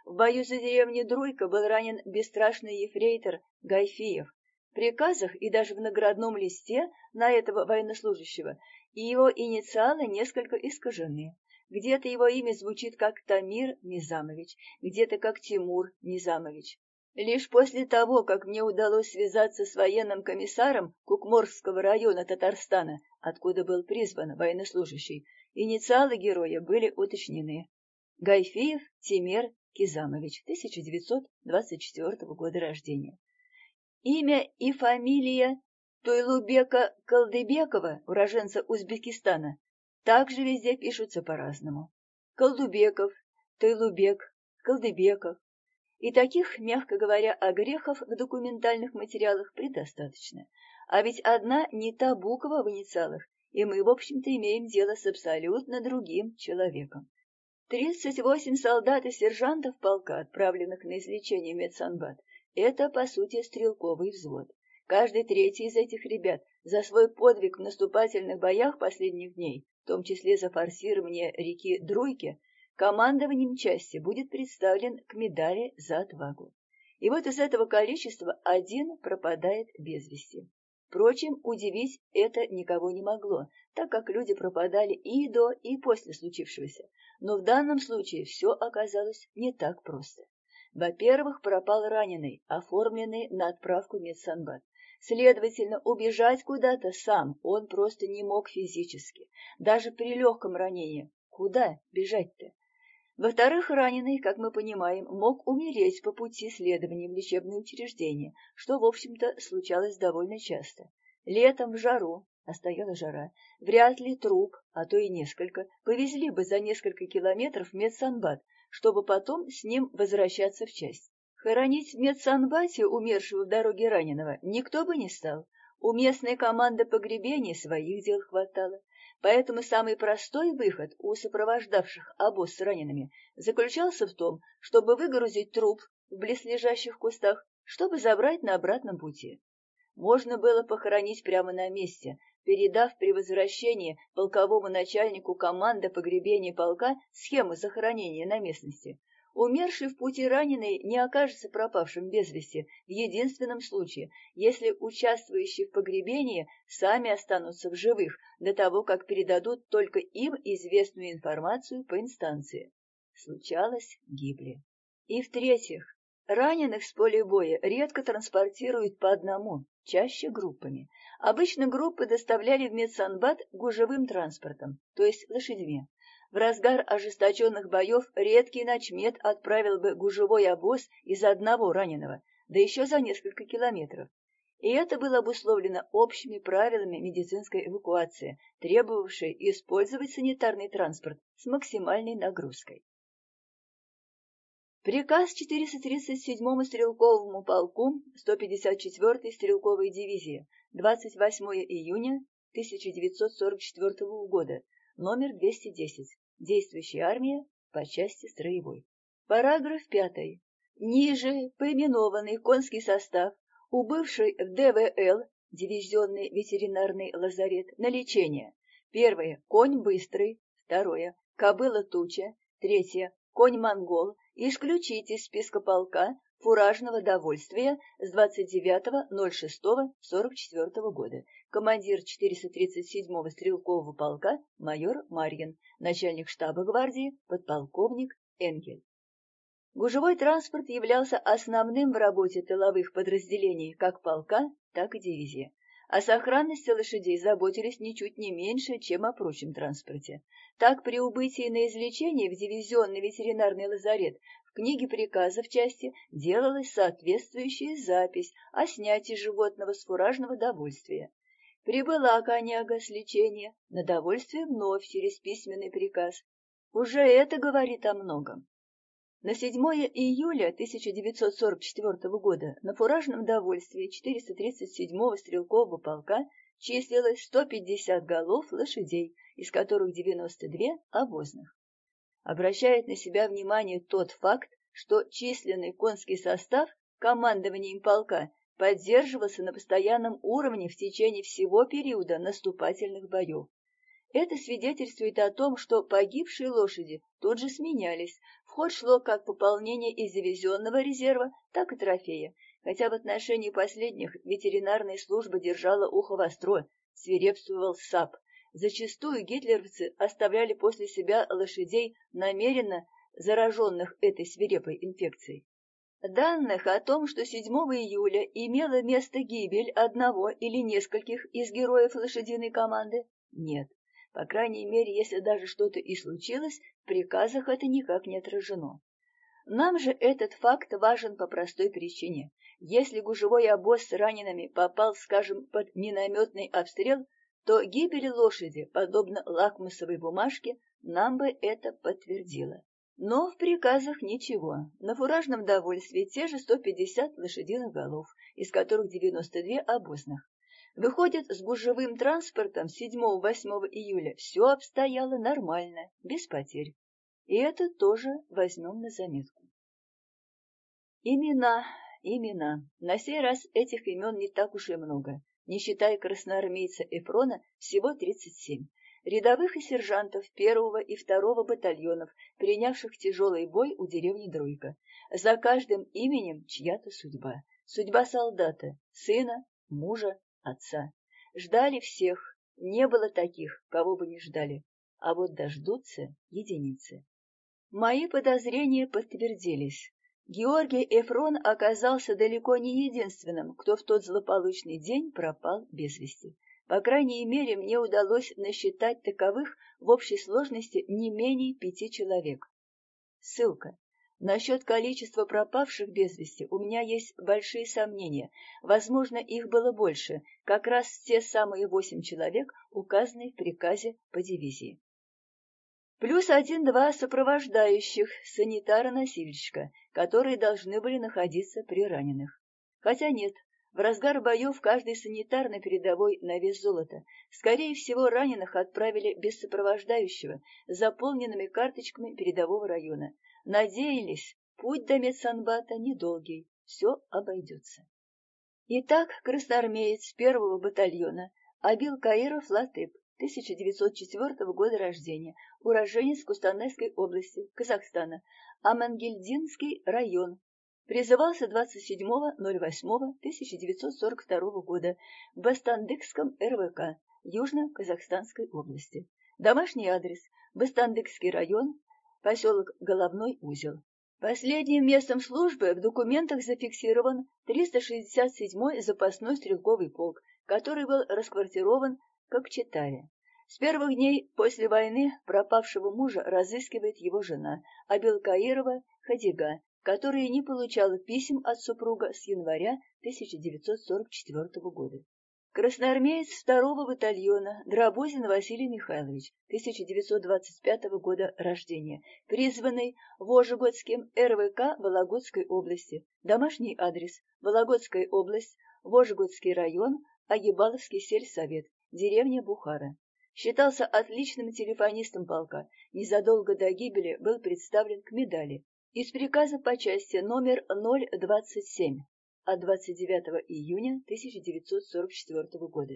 В бою за деревню Друйка был ранен бесстрашный ефрейтор Гайфиев. В приказах и даже в наградном листе на этого военнослужащего и его инициалы несколько искажены. Где-то его имя звучит как Тамир Низамович, где-то как Тимур Низамович. Лишь после того, как мне удалось связаться с военным комиссаром Кукморского района Татарстана, откуда был призван военнослужащий, инициалы героя были уточнены. Гайфиев Тимер Кизамович, 1924 года рождения. Имя и фамилия Тойлубека Колдыбекова, уроженца Узбекистана, также везде пишутся по-разному. Колдубеков, Тойлубек, Колдыбеков, и таких, мягко говоря, огрехов в документальных материалах предостаточно. А ведь одна не та буква в инициалах, и мы, в общем-то, имеем дело с абсолютно другим человеком. 38 солдат и сержантов полка, отправленных на излечение в медсанбат, это, по сути, стрелковый взвод. Каждый третий из этих ребят за свой подвиг в наступательных боях последних дней, в том числе за форсирование реки Друйки, командованием части будет представлен к медали за отвагу. И вот из этого количества один пропадает без вести. Впрочем, удивить это никого не могло, так как люди пропадали и до, и после случившегося. Но в данном случае все оказалось не так просто. Во-первых, пропал раненый, оформленный на отправку в медсанбат. Следовательно, убежать куда-то сам он просто не мог физически. Даже при легком ранении. Куда бежать-то? Во-вторых, раненый, как мы понимаем, мог умереть по пути следования в лечебное учреждение, что, в общем-то, случалось довольно часто. Летом в жару, а стояла жара, вряд ли труп, а то и несколько, повезли бы за несколько километров в медсанбат, чтобы потом с ним возвращаться в часть. Хоронить в медсанбате умершего в дороге раненого никто бы не стал. У местной команды погребений своих дел хватало. Поэтому самый простой выход у сопровождавших обоз с ранеными заключался в том, чтобы выгрузить труп в близлежащих кустах, чтобы забрать на обратном пути. Можно было похоронить прямо на месте, передав при возвращении полковому начальнику команды погребения полка схему захоронения на местности, Умерший в пути раненый не окажется пропавшим без вести в единственном случае, если участвующие в погребении сами останутся в живых до того, как передадут только им известную информацию по инстанции. Случалось, гибли. И в-третьих, раненых с поля боя редко транспортируют по одному, чаще группами. Обычно группы доставляли в медсанбат гужевым транспортом, то есть лошадьми. В разгар ожесточенных боев редкий начмет отправил бы гужевой обоз из одного раненого, да еще за несколько километров. И это было обусловлено общими правилами медицинской эвакуации, требовавшей использовать санитарный транспорт с максимальной нагрузкой. Приказ 437-му стрелковому полку 154-й стрелковой дивизии 28 июня 1944 года номер 210. Действующая армия по части строевой. Параграф 5. Ниже поименованный конский состав, убывший в ДВЛ, дивизионный ветеринарный лазарет, на лечение. Первое. Конь быстрый. Второе. Кобыла туча. Третье. Конь монгол. Исключить из списка полка фуражного довольствия с 29.06.44 года командир 437-го стрелкового полка майор Марьин, начальник штаба гвардии подполковник Энгель. Гужевой транспорт являлся основным в работе тыловых подразделений как полка, так и дивизии. О сохранности лошадей заботились ничуть не меньше, чем о прочем транспорте. Так, при убытии на излечение в дивизионный ветеринарный лазарет в книге приказов части делалась соответствующая запись о снятии животного с фуражного довольствия. Прибыла коняга с лечения, на довольствие вновь через письменный приказ. Уже это говорит о многом. На 7 июля 1944 года на фуражном довольстве 437-го стрелкового полка числилось 150 голов лошадей, из которых 92 обозных. Обращает на себя внимание тот факт, что численный конский состав командованием полка поддерживался на постоянном уровне в течение всего периода наступательных боев. Это свидетельствует о том, что погибшие лошади тут же сменялись. В ход шло как пополнение из дивизионного резерва, так и трофея, хотя в отношении последних ветеринарная служба держала ухо востро, свирепствовал сап. Зачастую гитлеровцы оставляли после себя лошадей, намеренно зараженных этой свирепой инфекцией. Данных о том, что 7 июля имела место гибель одного или нескольких из героев лошадиной команды, нет. По крайней мере, если даже что-то и случилось, в приказах это никак не отражено. Нам же этот факт важен по простой причине. Если гужевой обоз с ранеными попал, скажем, под минометный обстрел, то гибель лошади, подобно лакмусовой бумажке, нам бы это подтвердило. Но в приказах ничего. На фуражном довольстве те же 150 лошадиных голов, из которых 92 обозных. Выходит, с гужевым транспортом 7-8 июля все обстояло нормально, без потерь. И это тоже возьмем на заметку. Имена, имена. На сей раз этих имен не так уж и много. Не считая красноармейца Эфрона, всего 37 рядовых и сержантов первого и второго батальонов, принявших тяжелый бой у деревни Друйка. За каждым именем чья-то судьба. Судьба солдата, сына, мужа, отца. Ждали всех, не было таких, кого бы не ждали. А вот дождутся единицы. Мои подозрения подтвердились. Георгий Эфрон оказался далеко не единственным, кто в тот злополучный день пропал без вести. По крайней мере, мне удалось насчитать таковых в общей сложности не менее пяти человек. Ссылка. Насчет количества пропавших без вести у меня есть большие сомнения. Возможно, их было больше, как раз те самые восемь человек, указанные в приказе по дивизии. Плюс один-два сопровождающих санитара-носильщика, которые должны были находиться при раненых. Хотя нет, В разгар боев каждый санитар на передовой на вес золота. Скорее всего, раненых отправили без сопровождающего, заполненными карточками передового района. Надеялись, путь до медсанбата недолгий, все обойдется. Итак, красноармеец первого батальона Абил Каиров Латып, 1904 года рождения, уроженец Кустанайской области, Казахстана, Амангельдинский район, призывался 27.08.1942 года в Бастандыкском РВК Южно-Казахстанской области. Домашний адрес – Бастандыкский район, поселок Головной узел. Последним местом службы в документах зафиксирован 367-й запасной стрелковый полк, который был расквартирован в Кокчетаре. С первых дней после войны пропавшего мужа разыскивает его жена Абелкаирова Хадига, которая не получала писем от супруга с января 1944 года. Красноармеец второго батальона Дробозин Василий Михайлович, 1925 года рождения, призванный Вожегодским РВК Вологодской области. Домашний адрес – Вологодская область, Вожегодский район, Агибаловский сельсовет, деревня Бухара. Считался отличным телефонистом полка. Незадолго до гибели был представлен к медали. Из приказа по части номер 027 от 29 июня 1944 года.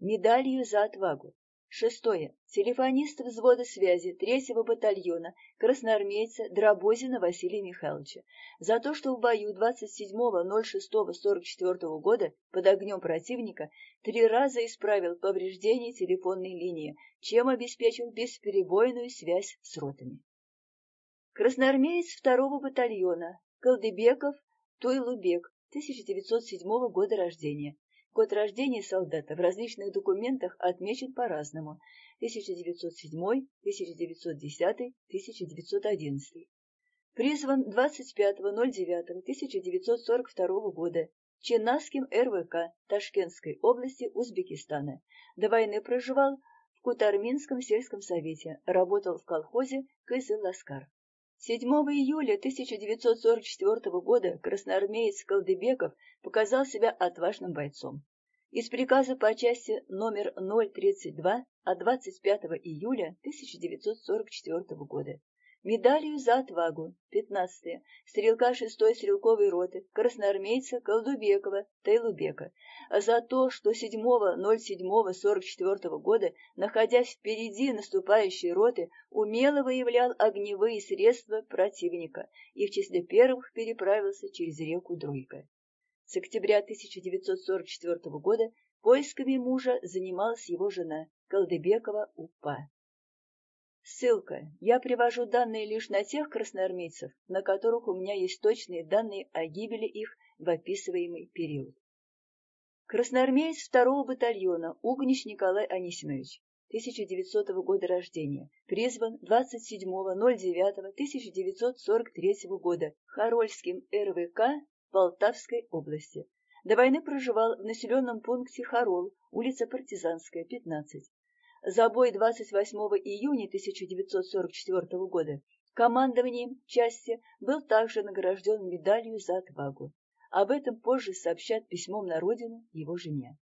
Медалью за отвагу. Шестое. Телефонист взвода связи третьего батальона красноармейца Дробозина Василия Михайловича за то, что в бою 27.06.44 года под огнем противника три раза исправил повреждение телефонной линии, чем обеспечил бесперебойную связь с ротами. Красноармеец второго батальона Колдыбеков Туйлубек 1907 года рождения. Год рождения солдата в различных документах отмечен по-разному. 1907, 1910, 1911. Призван 25.09.1942 года Ченасским РВК Ташкентской области Узбекистана. До войны проживал в Кутарминском сельском совете, работал в колхозе Кызыл-Ласкар. 7 июля 1944 года красноармеец Колдыбеков показал себя отважным бойцом. Из приказа по части номер 032 от 25 июля 1944 года медалью за отвагу 15 стрелка 6-й стрелковой роты красноармейца Колдубекова Тайлубека за то, что 7.07.44 года, находясь впереди наступающей роты, умело выявлял огневые средства противника и в числе первых переправился через реку Друйка. С октября 1944 года поисками мужа занималась его жена Колдыбекова УПА. Ссылка. Я привожу данные лишь на тех красноармейцев, на которых у меня есть точные данные о гибели их в описываемый период. Красноармеец второго батальона Угнич Николай Анисимович, 1900 года рождения, призван 27.09.1943 года Харольским РВК Полтавской области. До войны проживал в населенном пункте Харол, улица Партизанская, 15 за бой 28 июня 1944 года командованием части был также награжден медалью за отвагу. Об этом позже сообщат письмом на родину его жене.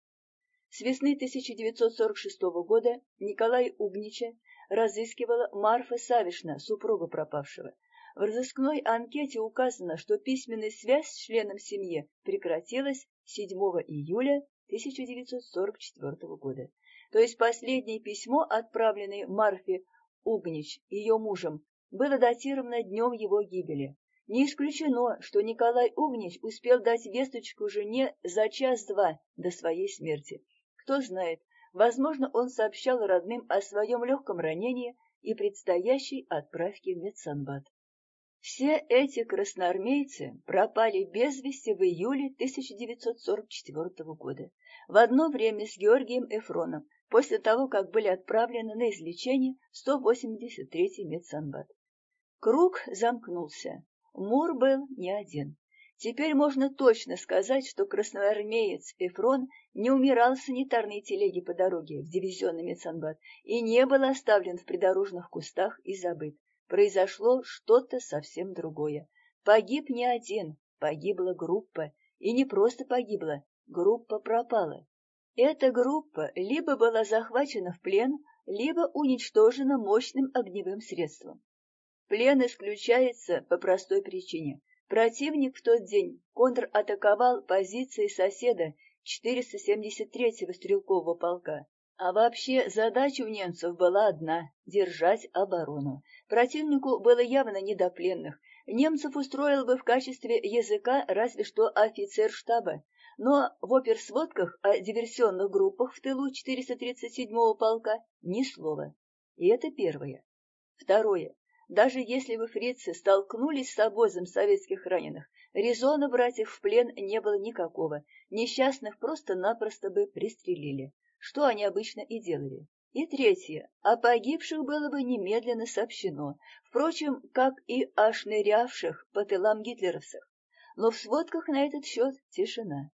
С весны 1946 года Николай Угнича разыскивала Марфа Савишна, супруга пропавшего. В разыскной анкете указано, что письменная связь с членом семьи прекратилась 7 июля 1944 года то есть последнее письмо, отправленное Марфе Угнич, ее мужем, было датировано днем его гибели. Не исключено, что Николай Угнич успел дать весточку жене за час-два до своей смерти. Кто знает, возможно, он сообщал родным о своем легком ранении и предстоящей отправке в медсанбат. Все эти красноармейцы пропали без вести в июле 1944 года, в одно время с Георгием Эфроном, после того, как были отправлены на излечение 183-й медсанбат. Круг замкнулся. Мур был не один. Теперь можно точно сказать, что красноармеец Эфрон не умирал в санитарной телеге по дороге в дивизионный медсанбат и не был оставлен в придорожных кустах и забыт. Произошло что-то совсем другое. Погиб не один, погибла группа, и не просто погибла, группа пропала. Эта группа либо была захвачена в плен, либо уничтожена мощным огневым средством. Плен исключается по простой причине. Противник в тот день контратаковал позиции соседа 473-го стрелкового полка. А вообще задача у немцев была одна – держать оборону. Противнику было явно не до пленных. Немцев устроил бы в качестве языка разве что офицер штаба. Но в оперсводках о диверсионных группах в тылу 437-го полка ни слова. И это первое. Второе. Даже если бы фрицы столкнулись с обозом советских раненых, резона брать их в плен не было никакого, несчастных просто-напросто бы пристрелили, что они обычно и делали. И третье, о погибших было бы немедленно сообщено, впрочем, как и о шнырявших по тылам гитлеровцах, но в сводках на этот счет тишина.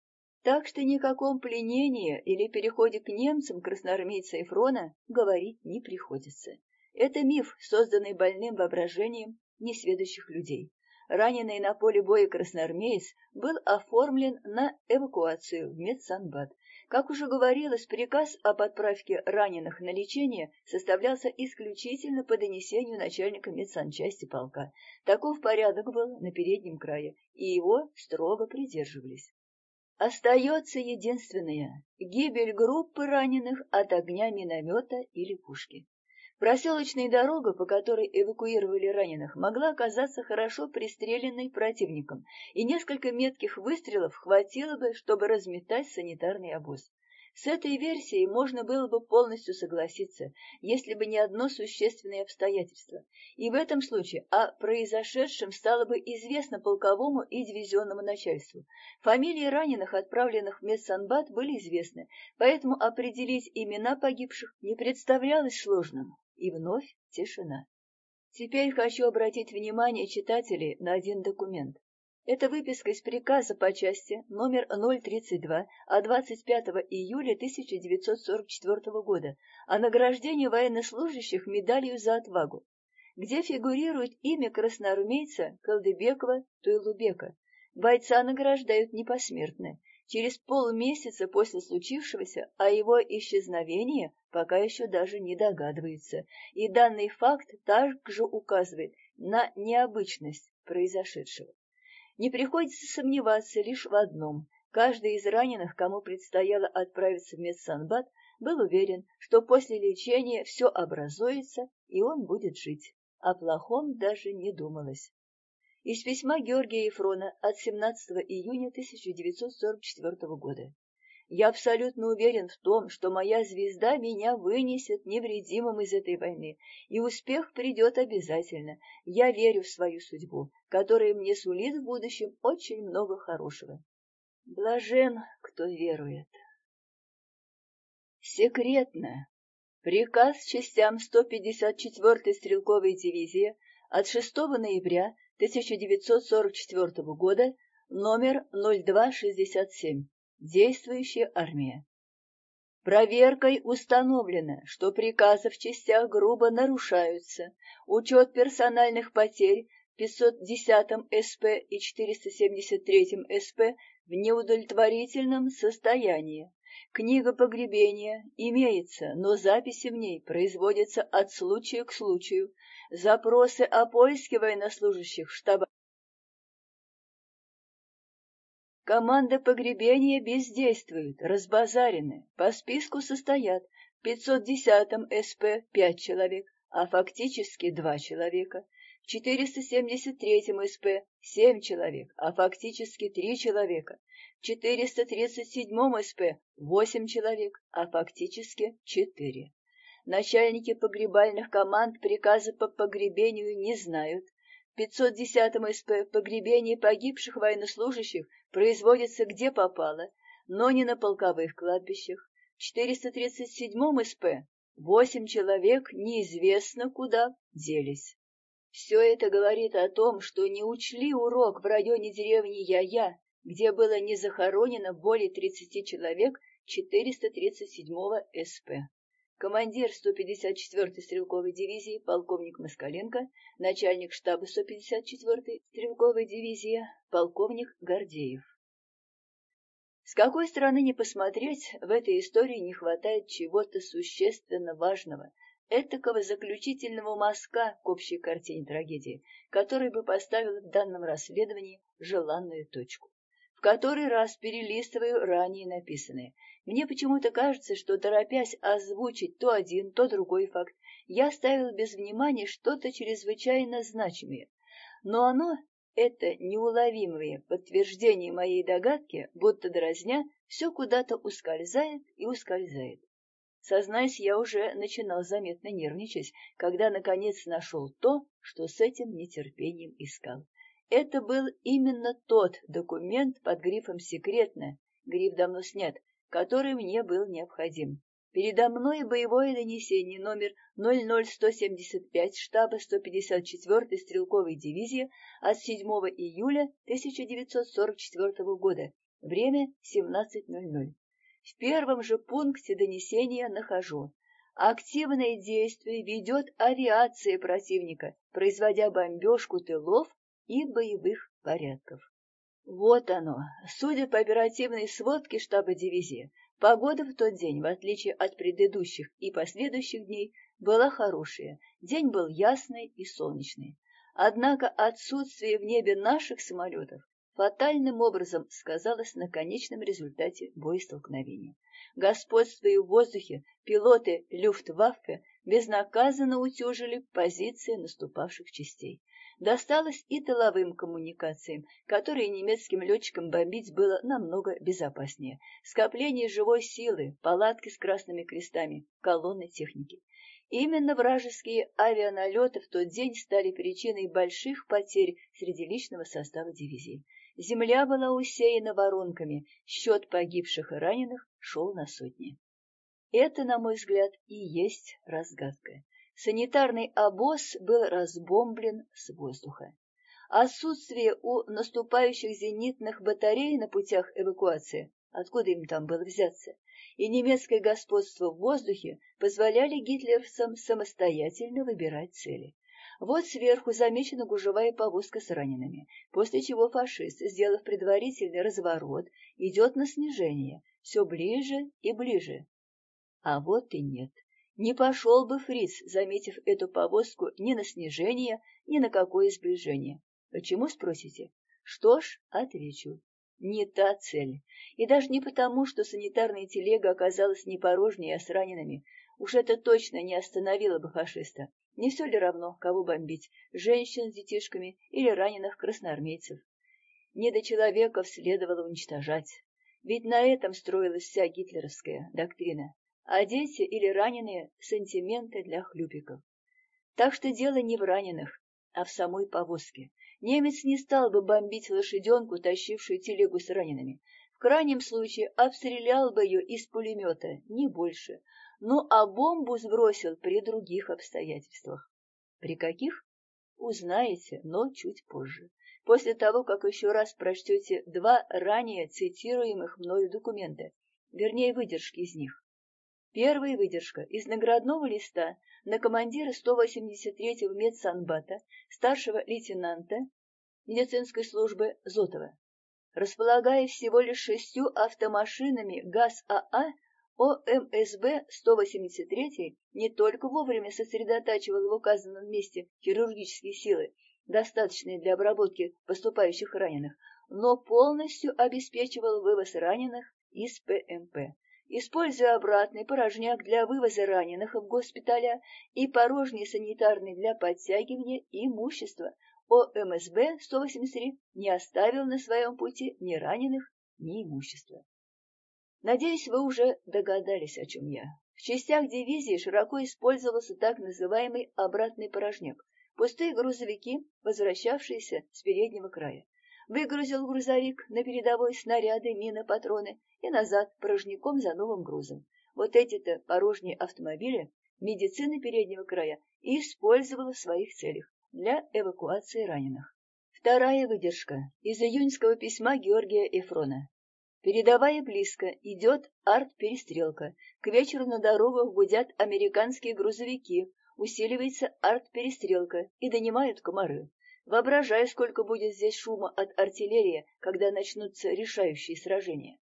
Так что ни о каком пленении или переходе к немцам красноармейца Эфрона говорить не приходится. Это миф, созданный больным воображением несведущих людей. Раненый на поле боя красноармеец был оформлен на эвакуацию в медсанбат. Как уже говорилось, приказ об отправке раненых на лечение составлялся исключительно по донесению начальника медсанчасти полка. Таков порядок был на переднем крае, и его строго придерживались. Остается единственное — гибель группы раненых от огня миномета или пушки. Проселочная дорога, по которой эвакуировали раненых, могла оказаться хорошо пристреленной противником, и несколько метких выстрелов хватило бы, чтобы разметать санитарный обоз. С этой версией можно было бы полностью согласиться, если бы не одно существенное обстоятельство. И в этом случае о произошедшем стало бы известно полковому и дивизионному начальству. Фамилии раненых, отправленных в медсанбат, были известны, поэтому определить имена погибших не представлялось сложным. И вновь тишина. Теперь хочу обратить внимание читателей на один документ. Это выписка из приказа по части номер 032 от 25 июля 1944 года о награждении военнослужащих медалью за отвагу, где фигурирует имя красноармейца Колдыбекова Туйлубека. Бойца награждают не посмертно, через полмесяца после случившегося о его исчезновении пока еще даже не догадывается, и данный факт также указывает на необычность произошедшего. Не приходится сомневаться лишь в одном. Каждый из раненых, кому предстояло отправиться в медсанбат, был уверен, что после лечения все образуется, и он будет жить. О плохом даже не думалось. Из письма Георгия Ефрона от 17 июня 1944 года. Я абсолютно уверен в том, что моя звезда меня вынесет невредимым из этой войны, и успех придет обязательно. Я верю в свою судьбу, которая мне сулит в будущем очень много хорошего. Блажен, кто верует. Секретно. Приказ частям 154-й стрелковой дивизии от 6 ноября 1944 года номер 0267. Действующая армия. Проверкой установлено, что приказы в частях грубо нарушаются. Учет персональных потерь в 510 СП и 473 СП в неудовлетворительном состоянии. Книга погребения имеется, но записи в ней производятся от случая к случаю. Запросы о поиске военнослужащих штаба Команда погребения бездействует, разбазарены. По списку состоят в 510-м СП 5 человек, а фактически 2 человека. В 473-м СП 7 человек, а фактически 3 человека. В 437-м СП 8 человек, а фактически 4. Начальники погребальных команд приказа по погребению не знают. В 510-м СП погребение погибших военнослужащих производится где попало, но не на полковых кладбищах. В 437-м СП восемь человек неизвестно куда делись. Все это говорит о том, что не учли урок в районе деревни Я-Я, где было не захоронено более 30 человек 437-го СП. Командир 154-й стрелковой дивизии полковник Москаленко, начальник штаба 154-й стрелковой дивизии полковник Гордеев. С какой стороны не посмотреть, в этой истории не хватает чего-то существенно важного, этакого заключительного мазка к общей картине трагедии, который бы поставил в данном расследовании желанную точку. В который раз перелистываю ранее написанное. Мне почему-то кажется, что, торопясь озвучить то один, то другой факт, я ставил без внимания что-то чрезвычайно значимое. Но оно это неуловимое подтверждение моей догадки, будто дразня, все куда-то ускользает и ускользает. Сознаюсь, я уже начинал заметно нервничать, когда наконец нашел то, что с этим нетерпением искал. Это был именно тот документ под грифом «Секретно», гриф давно снят, который мне был необходим. Передо мной боевое донесение номер 00175 штаба 154-й стрелковой дивизии от 7 июля 1944 года. Время 17.00. В первом же пункте донесения нахожу. Активное действие ведет авиация противника, производя бомбежку тылов и боевых порядков. Вот оно. Судя по оперативной сводке штаба дивизии, Погода в тот день, в отличие от предыдущих и последующих дней, была хорошая. День был ясный и солнечный. Однако отсутствие в небе наших самолетов фатальным образом сказалось на конечном результате боестолкновения. Господствуя в воздухе, пилоты Люфтваффе безнаказанно утюжили позиции наступавших частей. Досталось и тыловым коммуникациям, которые немецким летчикам бомбить было намного безопаснее. Скопление живой силы, палатки с красными крестами, колонны техники. Именно вражеские авианалеты в тот день стали причиной больших потерь среди личного состава дивизии. Земля была усеяна воронками, счет погибших и раненых шел на сотни. Это, на мой взгляд, и есть разгадка. Санитарный обоз был разбомблен с воздуха. Отсутствие у наступающих зенитных батарей на путях эвакуации, откуда им там было взяться, и немецкое господство в воздухе позволяли гитлеровцам самостоятельно выбирать цели. Вот сверху замечена гужевая повозка с ранеными, после чего фашист, сделав предварительный разворот, идет на снижение, все ближе и ближе. А вот и нет. Не пошел бы фриц, заметив эту повозку ни на снижение, ни на какое сближение. Почему, спросите? Что ж, отвечу. Не та цель. И даже не потому, что санитарная телега оказалась не порожней, а с ранеными. Уж это точно не остановило бы фашиста. Не все ли равно, кого бомбить, женщин с детишками или раненых красноармейцев? Недочеловеков следовало уничтожать. Ведь на этом строилась вся гитлеровская доктрина а дети или раненые – сантименты для хлюпиков. Так что дело не в раненых, а в самой повозке. Немец не стал бы бомбить лошаденку, тащившую телегу с ранеными. В крайнем случае обстрелял бы ее из пулемета, не больше. Ну а бомбу сбросил при других обстоятельствах. При каких? Узнаете, но чуть позже. После того, как еще раз прочтете два ранее цитируемых мною документа, вернее, выдержки из них. Первая выдержка из наградного листа на командира 183-го медсанбата, старшего лейтенанта медицинской службы Зотова. Располагая всего лишь шестью автомашинами ГАЗ-АА, ОМСБ-183 не только вовремя сосредотачивал в указанном месте хирургические силы, достаточные для обработки поступающих раненых, но полностью обеспечивал вывоз раненых из ПМП используя обратный порожняк для вывоза раненых в госпиталя и порожний санитарный для подтягивания имущества, ОМСБ-183 не оставил на своем пути ни раненых, ни имущества. Надеюсь, вы уже догадались, о чем я. В частях дивизии широко использовался так называемый обратный порожняк, пустые грузовики, возвращавшиеся с переднего края. Выгрузил грузовик на передовой снаряды, мины, патроны и назад порожняком за новым грузом. Вот эти-то порожние автомобили медицина переднего края использовала в своих целях для эвакуации раненых. Вторая выдержка из июньского письма Георгия Эфрона. Передовая близко, идет арт-перестрелка. К вечеру на дорогах гудят американские грузовики, усиливается арт-перестрелка и донимают комары. Воображаю, сколько будет здесь шума от артиллерии, когда начнутся решающие сражения.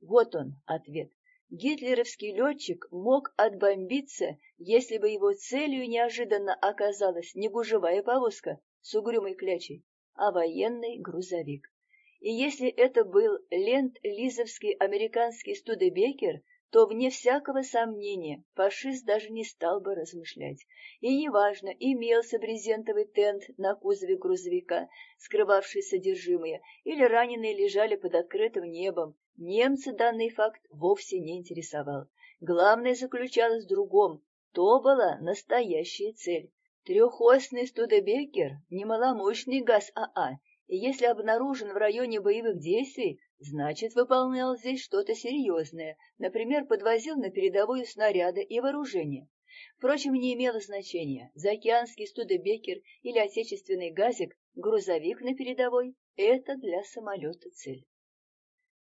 Вот он, ответ. Гитлеровский летчик мог отбомбиться, если бы его целью неожиданно оказалась не гужевая повозка с угрюмой клячей, а военный грузовик. И если это был лент-лизовский американский студебекер, то, вне всякого сомнения, фашист даже не стал бы размышлять. И неважно, имелся брезентовый тент на кузове грузовика, скрывавший содержимое, или раненые лежали под открытым небом, немца данный факт вовсе не интересовал. Главное заключалось в другом. То была настоящая цель. Трехосный студебекер — немаломощный газ АА, и если обнаружен в районе боевых действий, значит, выполнял здесь что-то серьезное, например, подвозил на передовую снаряды и вооружение. Впрочем, не имело значения, заокеанский студебекер или отечественный газик, грузовик на передовой — это для самолета цель.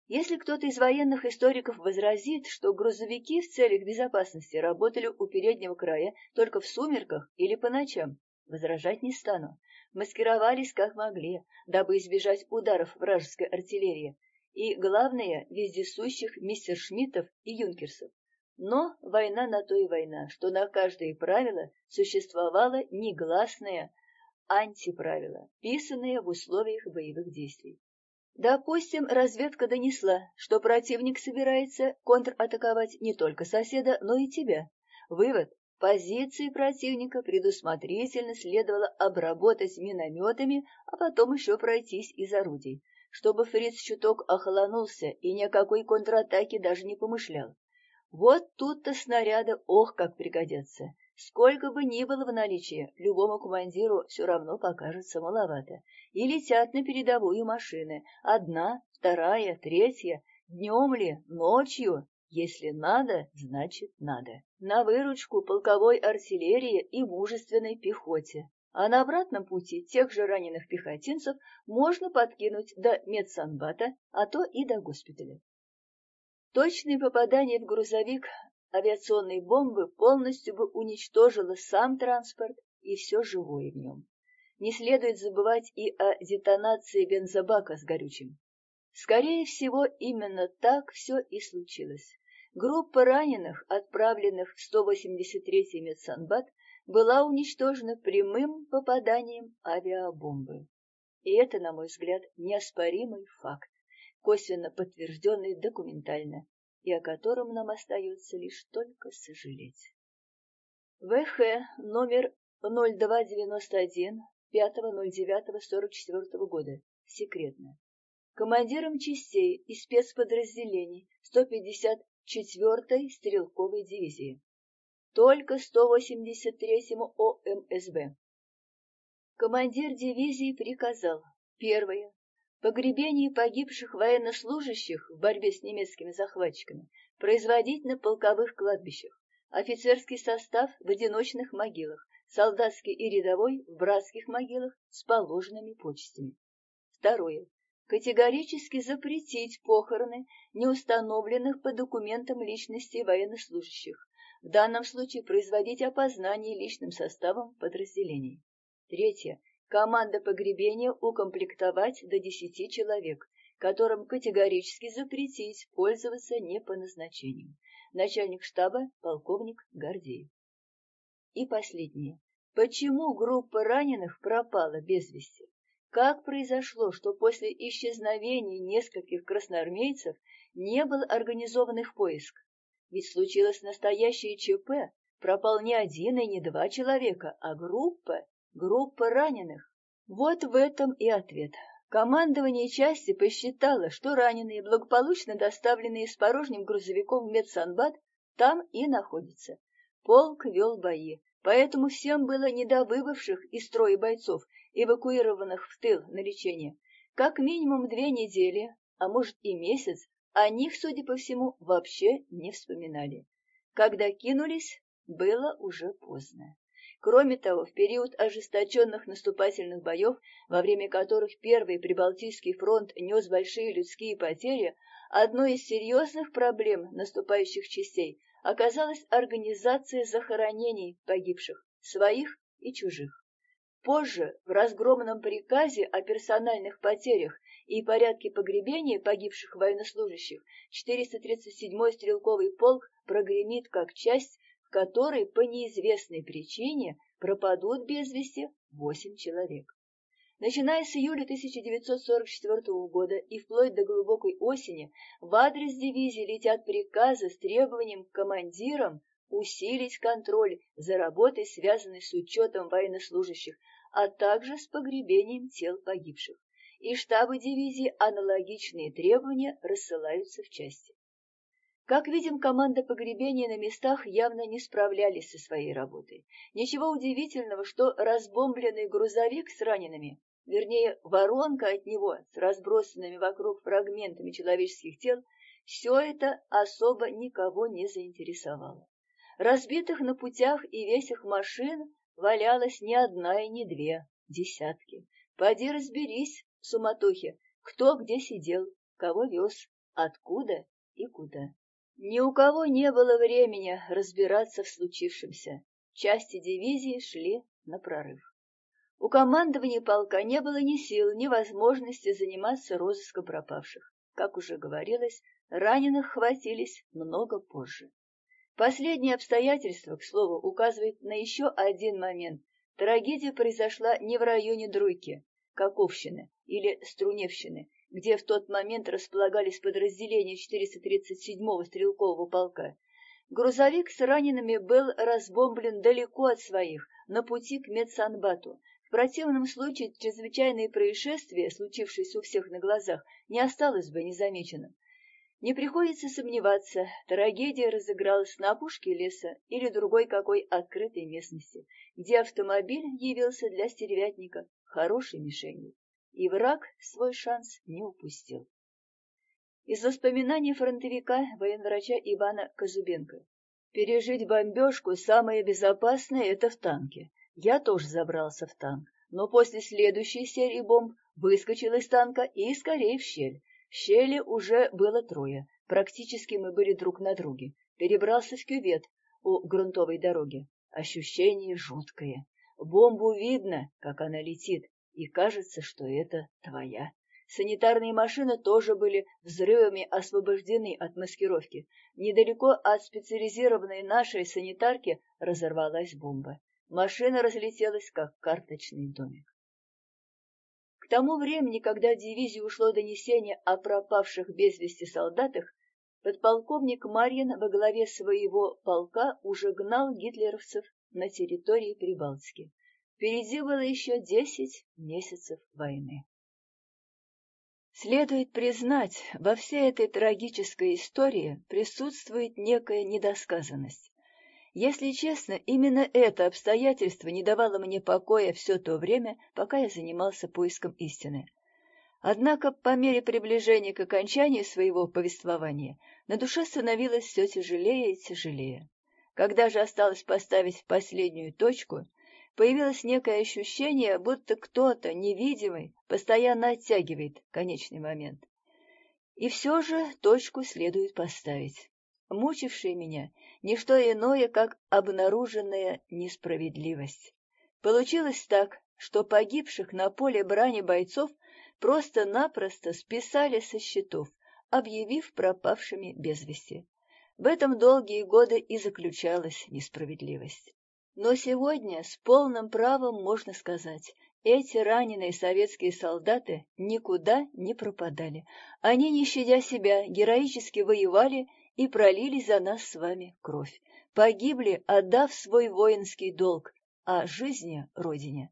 Если кто-то из военных историков возразит, что грузовики в целях безопасности работали у переднего края только в сумерках или по ночам, возражать не стану маскировались как могли, дабы избежать ударов вражеской артиллерии, и, главное, вездесущих мистер Шмидтов и юнкерсов. Но война на то и война, что на каждое правило существовало негласное антиправило, писанное в условиях боевых действий. Допустим, разведка донесла, что противник собирается контратаковать не только соседа, но и тебя. Вывод Позиции противника предусмотрительно следовало обработать минометами, а потом еще пройтись из орудий, чтобы Фриц чуток охолонулся и ни о какой контратаке даже не помышлял. Вот тут-то снаряды ох как пригодятся. Сколько бы ни было в наличии, любому командиру все равно покажется маловато. И летят на передовую машины. Одна, вторая, третья. Днем ли, ночью, если надо, значит надо. На выручку полковой артиллерии и мужественной пехоте. А на обратном пути тех же раненых пехотинцев можно подкинуть до медсанбата, а то и до госпиталя. Точное попадание в грузовик авиационной бомбы полностью бы уничтожило сам транспорт и все живое в нем. Не следует забывать и о детонации бензобака с горючим. Скорее всего, именно так все и случилось. Группа раненых, отправленных в 183-й медсанбат, была уничтожена прямым попаданием авиабомбы. И это, на мой взгляд, неоспоримый факт, косвенно подтвержденный документально, и о котором нам остается лишь только сожалеть. ВХ номер 0291 5.09.44 года. Секретно. Командиром частей и спецподразделений 150 4-й стрелковой дивизии, только 183-му ОМСБ. Командир дивизии приказал, первое, погребение погибших военнослужащих в борьбе с немецкими захватчиками производить на полковых кладбищах, офицерский состав в одиночных могилах, солдатский и рядовой в братских могилах с положенными почестями. Второе. Категорически запретить похороны неустановленных по документам личностей военнослужащих, в данном случае производить опознание личным составом подразделений. Третье. Команда погребения укомплектовать до 10 человек, которым категорически запретить пользоваться не по назначению. Начальник штаба полковник Гордеев. И последнее. Почему группа раненых пропала без вести? Как произошло, что после исчезновения нескольких красноармейцев не был организован их поиск? Ведь случилось настоящее ЧП, пропал не один и не два человека, а группа, группа раненых. Вот в этом и ответ. Командование части посчитало, что раненые, благополучно доставленные с порожним грузовиком в медсанбат, там и находятся. Полк вел бои, поэтому всем было не до выбывших из строя бойцов, эвакуированных в тыл на лечение, как минимум две недели, а может и месяц, о них, судя по всему, вообще не вспоминали. Когда кинулись, было уже поздно. Кроме того, в период ожесточенных наступательных боев, во время которых Первый Прибалтийский фронт нес большие людские потери, одной из серьезных проблем наступающих частей оказалась организация захоронений погибших, своих и чужих. Позже, в разгромном приказе о персональных потерях и порядке погребения погибших военнослужащих 437-й стрелковый полк прогремит как часть, в которой по неизвестной причине пропадут без вести 8 человек. Начиная с июля 1944 года и вплоть до глубокой осени в адрес дивизии летят приказы с требованием к командирам усилить контроль за работой, связанной с учетом военнослужащих, а также с погребением тел погибших. И штабы дивизии аналогичные требования рассылаются в части. Как видим, команда погребения на местах явно не справлялись со своей работой. Ничего удивительного, что разбомбленный грузовик с ранеными вернее, воронка от него с разбросанными вокруг фрагментами человеческих тел, все это особо никого не заинтересовало. Разбитых на путях и весях машин валялось не одна и не две, десятки. Пойди разберись в суматохе, кто где сидел, кого вез, откуда и куда. Ни у кого не было времени разбираться в случившемся. Части дивизии шли на прорыв. У командования полка не было ни сил, ни возможности заниматься розыском пропавших. Как уже говорилось, раненых хватились много позже. Последнее обстоятельство, к слову, указывает на еще один момент. Трагедия произошла не в районе Друйки, Каковщины или Струневщины, где в тот момент располагались подразделения 437-го стрелкового полка. Грузовик с ранеными был разбомблен далеко от своих, на пути к Медсанбату, в противном случае чрезвычайное происшествие, случившееся у всех на глазах, не осталось бы незамеченным. Не приходится сомневаться, трагедия разыгралась на опушке леса или другой какой открытой местности, где автомобиль явился для стервятника хорошей мишенью, и враг свой шанс не упустил. Из воспоминаний фронтовика военврача Ивана Казубенко. Пережить бомбежку самое безопасное — это в танке. Я тоже забрался в танк, но после следующей серии бомб выскочил из танка и скорее в щель. В щели уже было трое, практически мы были друг на друге. Перебрался в кювет у грунтовой дороги. Ощущение жуткое. Бомбу видно, как она летит, и кажется, что это твоя. Санитарные машины тоже были взрывами освобождены от маскировки. Недалеко от специализированной нашей санитарки разорвалась бомба. Машина разлетелась, как карточный домик. К тому времени, когда дивизии ушло донесение о пропавших без вести солдатах, подполковник Марьин во главе своего полка уже гнал гитлеровцев на территории Прибалтики. Впереди было еще десять месяцев войны. Следует признать, во всей этой трагической истории присутствует некая недосказанность. Если честно, именно это обстоятельство не давало мне покоя все то время, пока я занимался поиском истины. Однако по мере приближения к окончанию своего повествования на душе становилось все тяжелее и тяжелее. Когда же осталось поставить последнюю точку, появилось некое ощущение, будто кто-то невидимый постоянно оттягивает конечный момент. И все же точку следует поставить. Мучившее меня не что иное, как обнаруженная несправедливость. Получилось так, что погибших на поле брани бойцов просто-напросто списали со счетов, объявив пропавшими без вести. В этом долгие годы и заключалась несправедливость. Но сегодня с полным правом можно сказать, эти раненые советские солдаты никуда не пропадали. Они, не щадя себя, героически воевали и пролили за нас с вами кровь, погибли, отдав свой воинский долг, о жизни Родине.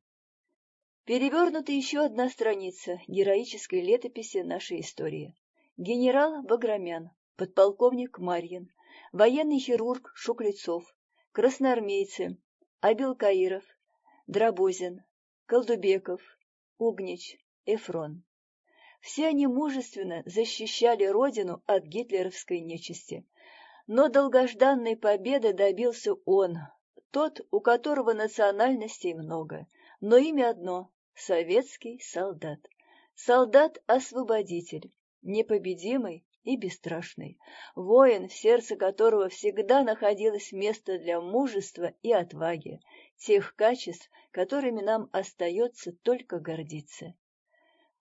Перевернута еще одна страница героической летописи нашей истории. Генерал Баграмян, подполковник Марьин, военный хирург Шуклецов, красноармейцы Абил Каиров, Дробозин, Колдубеков, Угнич, Эфрон. Все они мужественно защищали родину от гитлеровской нечисти. Но долгожданной победы добился он, тот, у которого национальностей много, но имя одно — советский солдат. Солдат-освободитель, непобедимый и бесстрашный, воин, в сердце которого всегда находилось место для мужества и отваги, тех качеств, которыми нам остается только гордиться.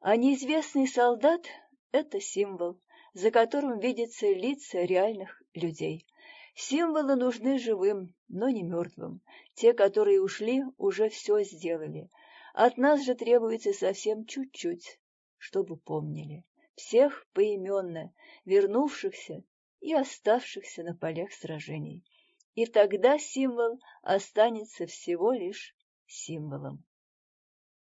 А неизвестный солдат — это символ, за которым видятся лица реальных людей. Символы нужны живым, но не мертвым. Те, которые ушли, уже все сделали. От нас же требуется совсем чуть-чуть, чтобы помнили. Всех поименно, вернувшихся и оставшихся на полях сражений. И тогда символ останется всего лишь символом.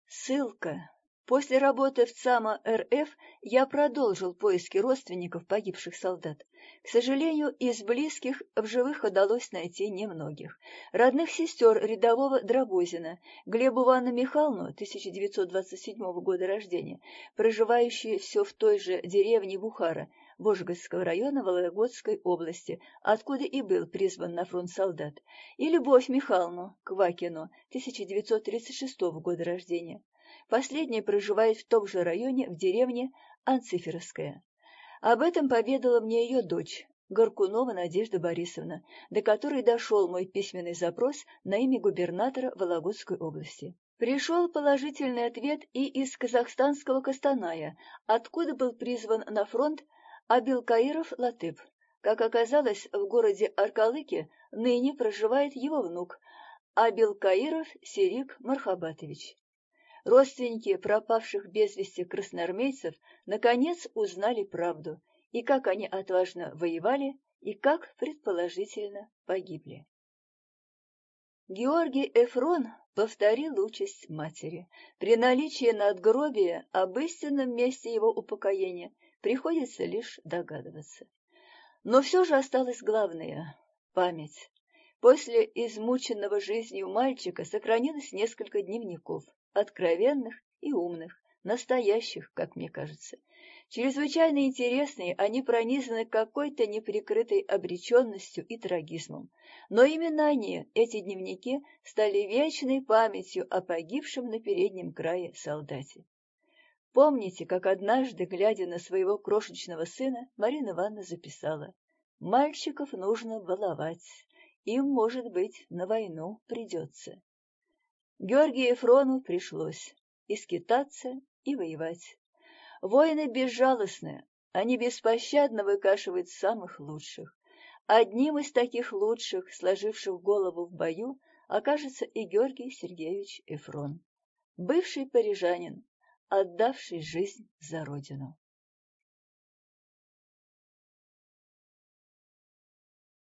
Ссылка После работы в ЦАМа РФ я продолжил поиски родственников погибших солдат. К сожалению, из близких в живых удалось найти немногих. Родных сестер рядового Дробозина, Глебу Ивановну Михайловну, 1927 года рождения, проживающие все в той же деревне Бухара, Вожгодского района Вологодской области, откуда и был призван на фронт солдат, и Любовь Михайловну Квакину, 1936 года рождения. Последняя проживает в том же районе, в деревне Анциферовская. Об этом поведала мне ее дочь, Горкунова Надежда Борисовна, до которой дошел мой письменный запрос на имя губернатора Вологодской области. Пришел положительный ответ и из казахстанского Костаная, откуда был призван на фронт Абилкаиров Латып. Как оказалось, в городе Аркалыке ныне проживает его внук Абилкаиров Серик Мархабатович. Родственники пропавших без вести красноармейцев наконец узнали правду, и как они отважно воевали, и как, предположительно, погибли. Георгий Эфрон повторил участь матери. При наличии надгробия об истинном месте его упокоения приходится лишь догадываться. Но все же осталось главное — память. После измученного жизнью мальчика сохранилось несколько дневников откровенных и умных, настоящих, как мне кажется. Чрезвычайно интересные, они пронизаны какой-то неприкрытой обреченностью и трагизмом. Но именно они, эти дневники, стали вечной памятью о погибшем на переднем крае солдате. Помните, как однажды, глядя на своего крошечного сына, Марина Ивановна записала «Мальчиков нужно баловать, им, может быть, на войну придется». Георгию Ефрону пришлось и скитаться, и воевать. Воины безжалостны, они беспощадно выкашивают самых лучших. Одним из таких лучших, сложивших голову в бою, окажется и Георгий Сергеевич Эфрон, бывший парижанин, отдавший жизнь за родину.